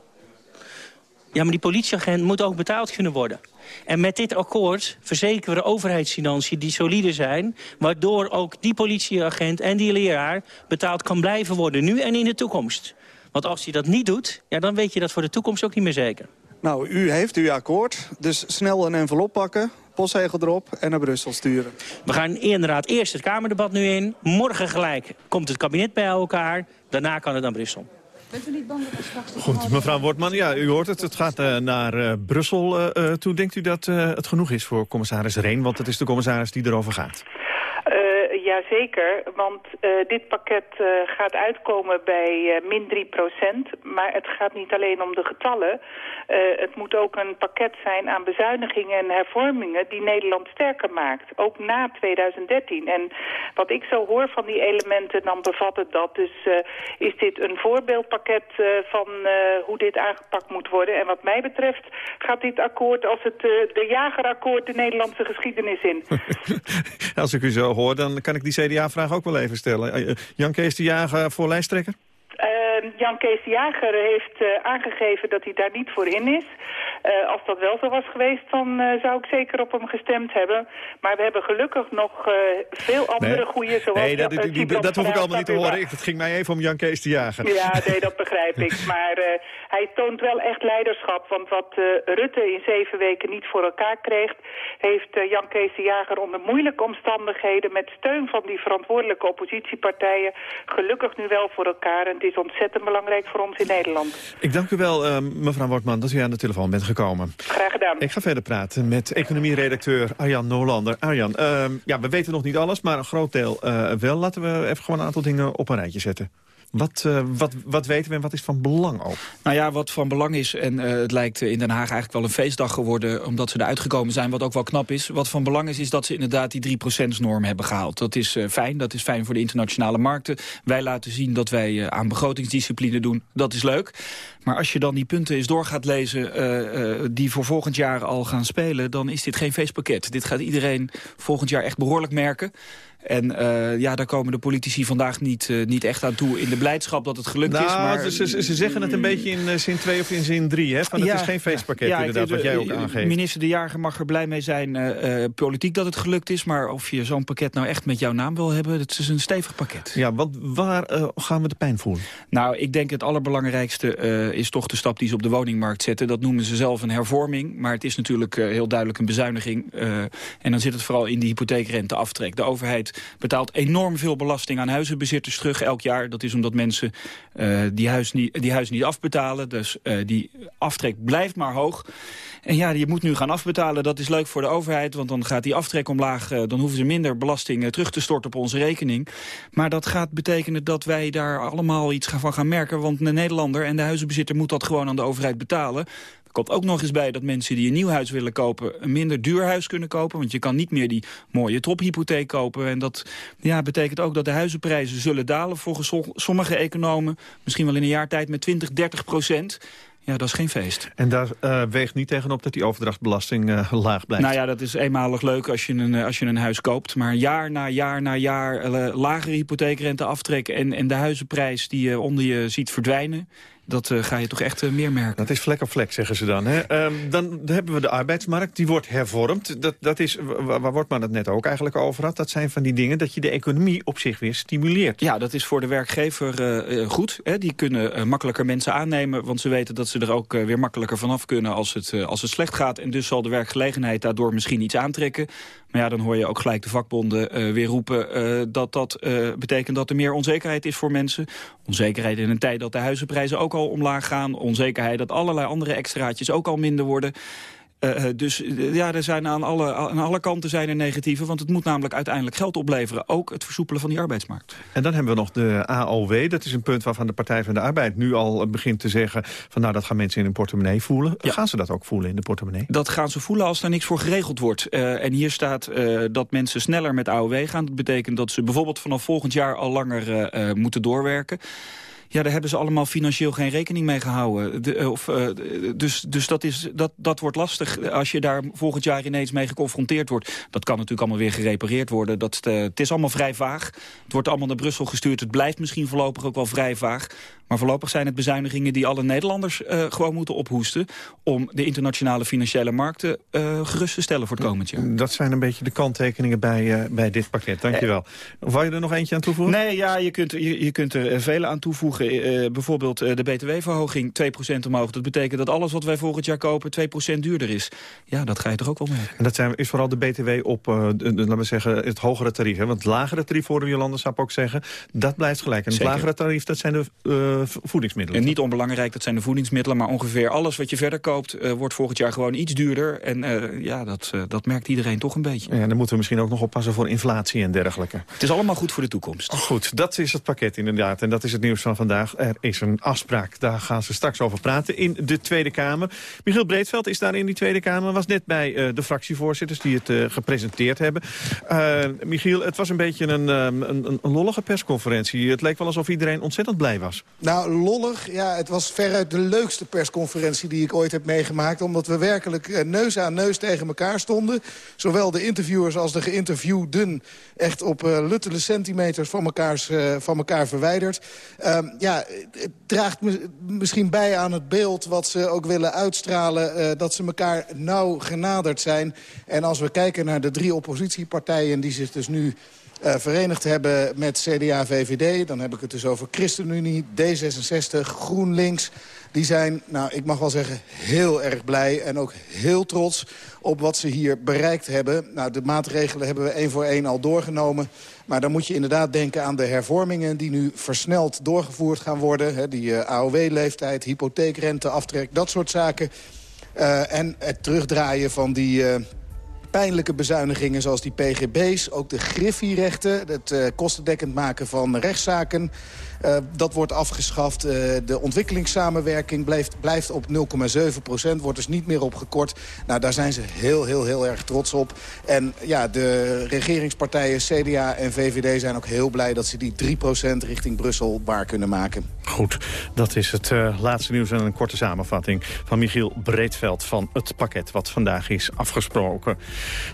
Ja, maar die politieagent moet ook betaald kunnen worden. En met dit akkoord verzekeren we de overheidsfinanciën die solide zijn... waardoor ook die politieagent en die leraar betaald kan blijven worden... nu en in de toekomst. Want als hij dat niet doet, ja, dan weet je dat voor de toekomst ook niet meer zeker. Nou, u heeft uw akkoord, dus snel een envelop pakken postzegel erop en naar Brussel sturen. We gaan inderdaad eerst het Kamerdebat nu in. Morgen gelijk komt het kabinet bij elkaar. Daarna kan het naar Brussel. Bent u niet bang dat straks... Goed, mevrouw Wortman, ja, u hoort het. Het gaat uh, naar uh, Brussel uh, toe. Denkt u dat het genoeg is voor commissaris Reen? Want het is de commissaris die erover gaat. Jazeker, want uh, dit pakket uh, gaat uitkomen bij uh, min 3 procent. Maar het gaat niet alleen om de getallen. het moet ook een pakket zijn aan bezuinigingen en hervormingen die Nederland sterker maakt. Ook na 2013. En wat ik zo hoor van die elementen, dan bevat het dat. Dus is dit een voorbeeldpakket van hoe dit aangepakt moet worden. En wat mij betreft gaat dit akkoord als het de jagerakkoord de Nederlandse geschiedenis in. <laughs> als ik u zo hoor, dan kan ik die CDA-vraag ook wel even stellen. Eh, eh, Jan Kees de Jager voor lijsttrekker? Uh, Jan Kees de Jager heeft uh, aangegeven dat hij daar niet voor in is. Uh, als dat wel zo was geweest, dan zou ik zeker op hem gestemd hebben. Maar we hebben gelukkig nog veel andere nee. goede, zoals... Nee, dat, die, die, dat hoef ik allemaal niet te horen. Het ging mij even om Jan Kees de Jager. Ja, nee, dat begrijp ik. Maar hij toont wel echt leiderschap. Want wat Rutte in zeven weken niet voor elkaar kreeg... heeft Jan Kees de Jager onder moeilijke omstandigheden... met steun van die verantwoordelijke oppositiepartijen... gelukkig nu wel voor elkaar. En het is ontzettend belangrijk voor ons in Nederland. Ik dank u wel, uh, mevrouw Wortman, dat u aan de telefoon bent gekomen. Graag gedaan. Ik ga verder praten met economieredacteur Arjan Nolander. Arjan, uh, ja, we weten nog niet alles, maar een groot deel uh, wel. Laten we even gewoon een aantal dingen op een rijtje zetten. Wat, uh, wat, wat weten we en wat is van belang ook? Nou ja, wat van belang is, en uh, het lijkt in Den Haag eigenlijk wel een feestdag geworden... omdat ze eruit gekomen zijn, wat ook wel knap is. Wat van belang is, is dat ze inderdaad die 3%-norm hebben gehaald. Dat is uh, fijn, dat is fijn voor de internationale markten. Wij laten zien dat wij aan begrotingsdiscipline doen. Dat is leuk. Maar als je dan die punten eens door gaat lezen die voor volgend jaar al gaan spelen... dan is dit geen feestpakket. Dit gaat iedereen volgend jaar echt behoorlijk merken. En uh, ja, daar komen de politici vandaag niet, uh, niet echt aan toe in de blijdschap dat het gelukt nou, is. Maar... Ze, ze, ze, zeggen het een beetje in uh, zin 2 of in zin 3, hè? Van het ja, is geen feestpakket ja, inderdaad, wat jij ook aangeeft. Minister De Jager mag er blij mee zijn, politiek dat het gelukt is. Maar of je zo'n pakket nou echt met jouw naam wil hebben, het is een stevig pakket. Ja, want waar gaan we de pijn voelen? Nou, ik denk het allerbelangrijkste is toch de stap die ze op de woningmarkt zetten. Dat noemen ze zelf een hervorming. Maar het is natuurlijk heel duidelijk een bezuiniging. en dan zit het vooral in de hypotheekrenteaftrek. De overheid betaalt enorm veel belasting aan huizenbezitters terug elk jaar. Dat is omdat mensen uh, die, huis niet, die huis niet afbetalen. Dus uh, die aftrek blijft maar hoog. En ja, je moet nu gaan afbetalen. Dat is leuk voor de overheid, want dan gaat die aftrek omlaag. Uh, dan hoeven ze minder belasting terug te storten op onze rekening. Maar dat gaat betekenen dat wij daar allemaal iets van gaan merken. Want de Nederlander en de huizenbezitter moet dat gewoon aan de overheid betalen komt ook nog eens bij dat mensen die een nieuw huis willen kopen... een minder duur huis kunnen kopen. Want je kan niet meer die mooie tophypotheek kopen. En dat ja, betekent ook dat de huizenprijzen zullen dalen... volgens sommige economen misschien wel in een jaar tijd met 20, 30 procent. Ja, dat is geen feest. En daar uh, weegt niet tegenop dat die overdrachtbelasting uh, laag blijft? Nou ja, dat is eenmalig leuk als je een, als je een huis koopt. Maar jaar na jaar na jaar uh, lagere hypotheekrente aftrekken... En, en de huizenprijs die je onder je ziet verdwijnen dat uh, ga je toch echt uh, meer merken. Dat is vlek op vlek, zeggen ze dan. Hè? Um, dan hebben we de arbeidsmarkt, die wordt hervormd. Dat, dat is, waar Wortman het net ook eigenlijk over had. Dat zijn van die dingen dat je de economie op zich weer stimuleert. Ja, dat is voor de werkgever uh, goed. Hè? Die kunnen makkelijker mensen aannemen, want ze weten dat ze er ook weer makkelijker vanaf kunnen als het, als het slecht gaat. En dus zal de werkgelegenheid daardoor misschien iets aantrekken. Maar ja, dan hoor je ook gelijk de vakbonden weer roepen dat dat betekent dat er meer onzekerheid is voor mensen. Onzekerheid in een tijd dat de huizenprijzen ook al omlaag gaan. Onzekerheid dat allerlei andere extraatjes ook al minder worden. Uh, dus ja, er zijn aan, alle, aan alle kanten zijn er negatieve. Want het moet namelijk uiteindelijk geld opleveren. Ook het versoepelen van die arbeidsmarkt. En dan hebben we nog de AOW. Dat is een punt waarvan de Partij van de Arbeid nu al begint te zeggen... van nou, dat gaan mensen in hun portemonnee voelen. Ja. Gaan ze dat ook voelen in de portemonnee? Dat gaan ze voelen als er niks voor geregeld wordt. Uh, en hier staat uh, dat mensen sneller met AOW gaan. Dat betekent dat ze bijvoorbeeld vanaf volgend jaar al langer moeten doorwerken. Ja, daar hebben ze allemaal financieel geen rekening mee gehouden. De, eh, of, uh, dus dus dat, is, dat, dat wordt lastig als je daar volgend jaar ineens mee geconfronteerd wordt. Dat kan natuurlijk allemaal weer gerepareerd worden. Dat, het is allemaal vrij vaag. Het wordt allemaal naar Brussel gestuurd. Het blijft misschien voorlopig ook wel vrij vaag. Maar voorlopig zijn het bezuinigingen die alle Nederlanders uh, gewoon moeten ophoesten... om de internationale financiële markten uh, gerust te stellen voor het komend jaar. Dat zijn een beetje de kanttekeningen bij, uh, bij dit pakket. Dankjewel. Of wil je er nog eentje aan toevoegen? Nee, ja, je kunt, je, je kunt er vele aan toevoegen. bijvoorbeeld de btw-verhoging 2% omhoog. Dat betekent dat alles wat wij volgend jaar kopen 2% duurder is. Ja, dat ga je toch ook wel merken. En dat zijn, is vooral de btw op, laten we zeggen, het hogere tarief. Hè? Want het lagere tarief, voor de Jolanda Sap ook zeggen, dat blijft gelijk. En het Zeker. lagere tarief, dat zijn de voedingsmiddelen. En niet onbelangrijk, dat zijn de voedingsmiddelen. Maar ongeveer alles wat je verder koopt, uh, wordt volgend jaar gewoon iets duurder. En uh, ja, dat, uh, dat merkt iedereen toch een beetje. Ja, dan moeten we misschien ook nog oppassen voor inflatie en dergelijke. Het is allemaal goed voor de toekomst. Oh, goed, dat is het pakket inderdaad. En dat is het nieuws van vandaag. Er is een afspraak. Daar gaan ze straks over praten in de Tweede Kamer. Michiel Breedveld is daar in die Tweede Kamer. Was net bij de fractievoorzitters die het gepresenteerd hebben. Michiel, het was een beetje een, een, een, een lollige persconferentie. Het leek wel alsof iedereen ontzettend blij was. Nou, lollig. Ja, het was veruit de leukste persconferentie die ik ooit heb meegemaakt. Omdat we werkelijk eh, neus aan neus tegen elkaar stonden. Zowel de interviewers als de geïnterviewden. Echt op uh, luttele centimeters van, mekaars, uh, van elkaar verwijderd. Uh, ja, het draagt misschien bij aan het beeld wat ze ook willen uitstralen. Uh, dat ze elkaar nauw genaderd zijn. En als we kijken naar de drie oppositiepartijen die zich dus nu verenigd hebben met CDA-VVD. Dan heb ik het dus over ChristenUnie, D66, GroenLinks. Die zijn, nou, ik mag wel zeggen, heel erg blij en ook heel trots op wat ze hier bereikt hebben. Nou, de maatregelen hebben we één voor één al doorgenomen. Maar dan moet je inderdaad denken aan de hervormingen... die nu versneld doorgevoerd gaan worden. Hè, die uh, AOW-leeftijd, hypotheekrente, aftrek, dat soort zaken. Uh, en het terugdraaien van die... pijnlijke bezuinigingen zoals die PGB's. Ook de griffierechten, het uh, kostendekkend maken van rechtszaken. Uh, dat wordt afgeschaft. Uh, de ontwikkelingssamenwerking blijft, blijft op 0,7 procent. Wordt dus niet meer op gekort. Nou, daar zijn ze heel, heel, heel erg trots op. En ja, de regeringspartijen CDA en VVD zijn ook heel blij... dat ze die 3 procent richting Brussel waar kunnen maken. Goed, dat is het uh, laatste nieuws en een korte samenvatting... van Michiel Breedveld van het pakket wat vandaag is afgesproken.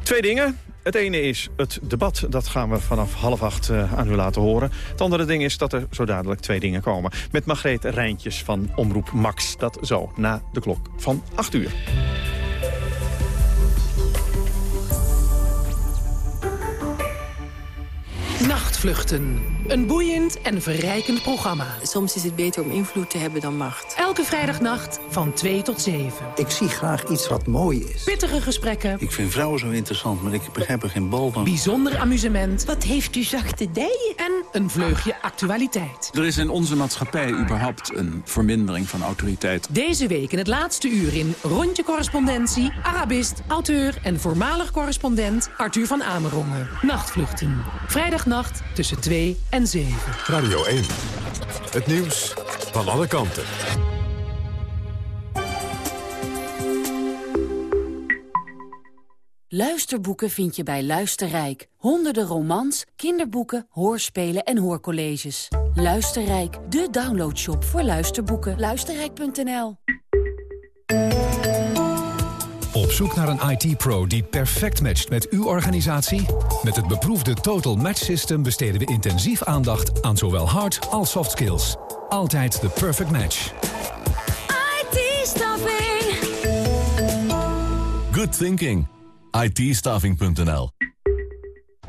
Twee dingen. Het ene is het debat, dat gaan we vanaf half acht uh, aan u laten horen. Het andere ding is dat er zo dadelijk twee dingen komen. Met Margreet Rijntjes van Omroep Max. Dat zo, na de klok van acht uur. Nachtvluchten. Een boeiend en verrijkend programma. Soms is het beter om invloed te hebben dan macht. Elke vrijdagnacht van 2 tot 7. Ik zie graag iets wat mooi is. Pittige gesprekken. Ik vind vrouwen zo interessant, maar ik begrijp er geen bal van. Bijzonder amusement. Wat heeft u zachte dijen? En een vleugje actualiteit. Er is in onze maatschappij überhaupt een vermindering van autoriteit. Deze week in het laatste uur in Rondje Correspondentie... Arabist, auteur en voormalig correspondent Arthur van Amerongen. Nachtvluchten. Vrijdagnacht tussen 2 en 7. Radio 1. Het nieuws van alle kanten. Luisterboeken vind je bij Luisterrijk. Honderden romans, kinderboeken, hoorspelen en hoorcolleges. Luisterrijk, de downloadshop voor luisterboeken. Luisterrijk.nl Op zoek naar een IT-pro die perfect matcht met uw organisatie? Met het beproefde Total Match System besteden we intensief aandacht aan zowel hard als soft skills. Altijd de perfect match. IT-staffing. Good thinking. it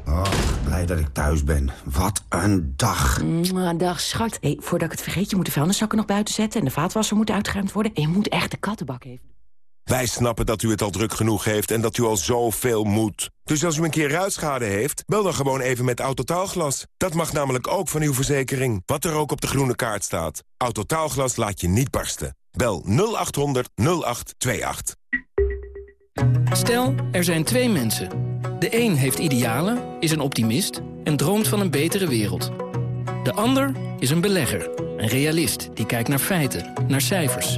Oh, blij dat ik thuis ben. Wat een dag. Mwah, dag, schat. Hey, voordat ik het vergeet, je moet de vuilniszakken nog buiten zetten... en de vaatwasser moet uitgeruimd worden. En je moet echt de kattenbak even... Wij snappen dat u het al druk genoeg heeft en dat u al zoveel moet. Dus als u een keer ruitschade heeft, bel dan gewoon even met Autotaalglas. Dat mag namelijk ook van uw verzekering, wat er ook op de groene kaart staat. Autotaalglas laat je niet barsten. Bel 0800 0828. Stel, er zijn twee mensen. De een heeft idealen, is een optimist en droomt van een betere wereld. De ander is een belegger, een realist die kijkt naar feiten, naar cijfers.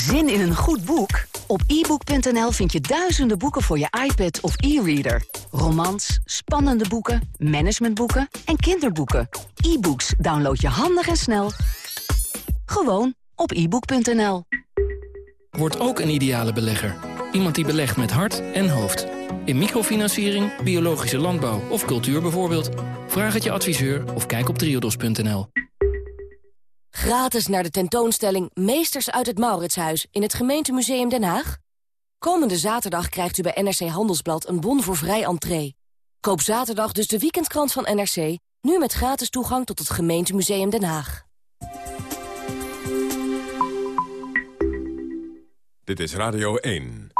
Zin in een goed boek? Op ebook.nl vind je duizenden boeken voor je iPad of e-reader. Romans, spannende boeken, managementboeken en kinderboeken. E-books download je handig en snel. Gewoon op ebook.nl. Word ook een ideale belegger. Iemand die belegt met hart en hoofd. In microfinanciering, biologische landbouw of cultuur bijvoorbeeld. Vraag het je adviseur of kijk op triodos.nl. Gratis naar de tentoonstelling Meesters uit het Mauritshuis in het gemeentemuseum Den Haag? Komende zaterdag krijgt u bij NRC Handelsblad een bon voor vrij entree. Koop zaterdag dus de weekendkrant van NRC, nu met gratis toegang tot het gemeentemuseum Den Haag. Dit is Radio 1.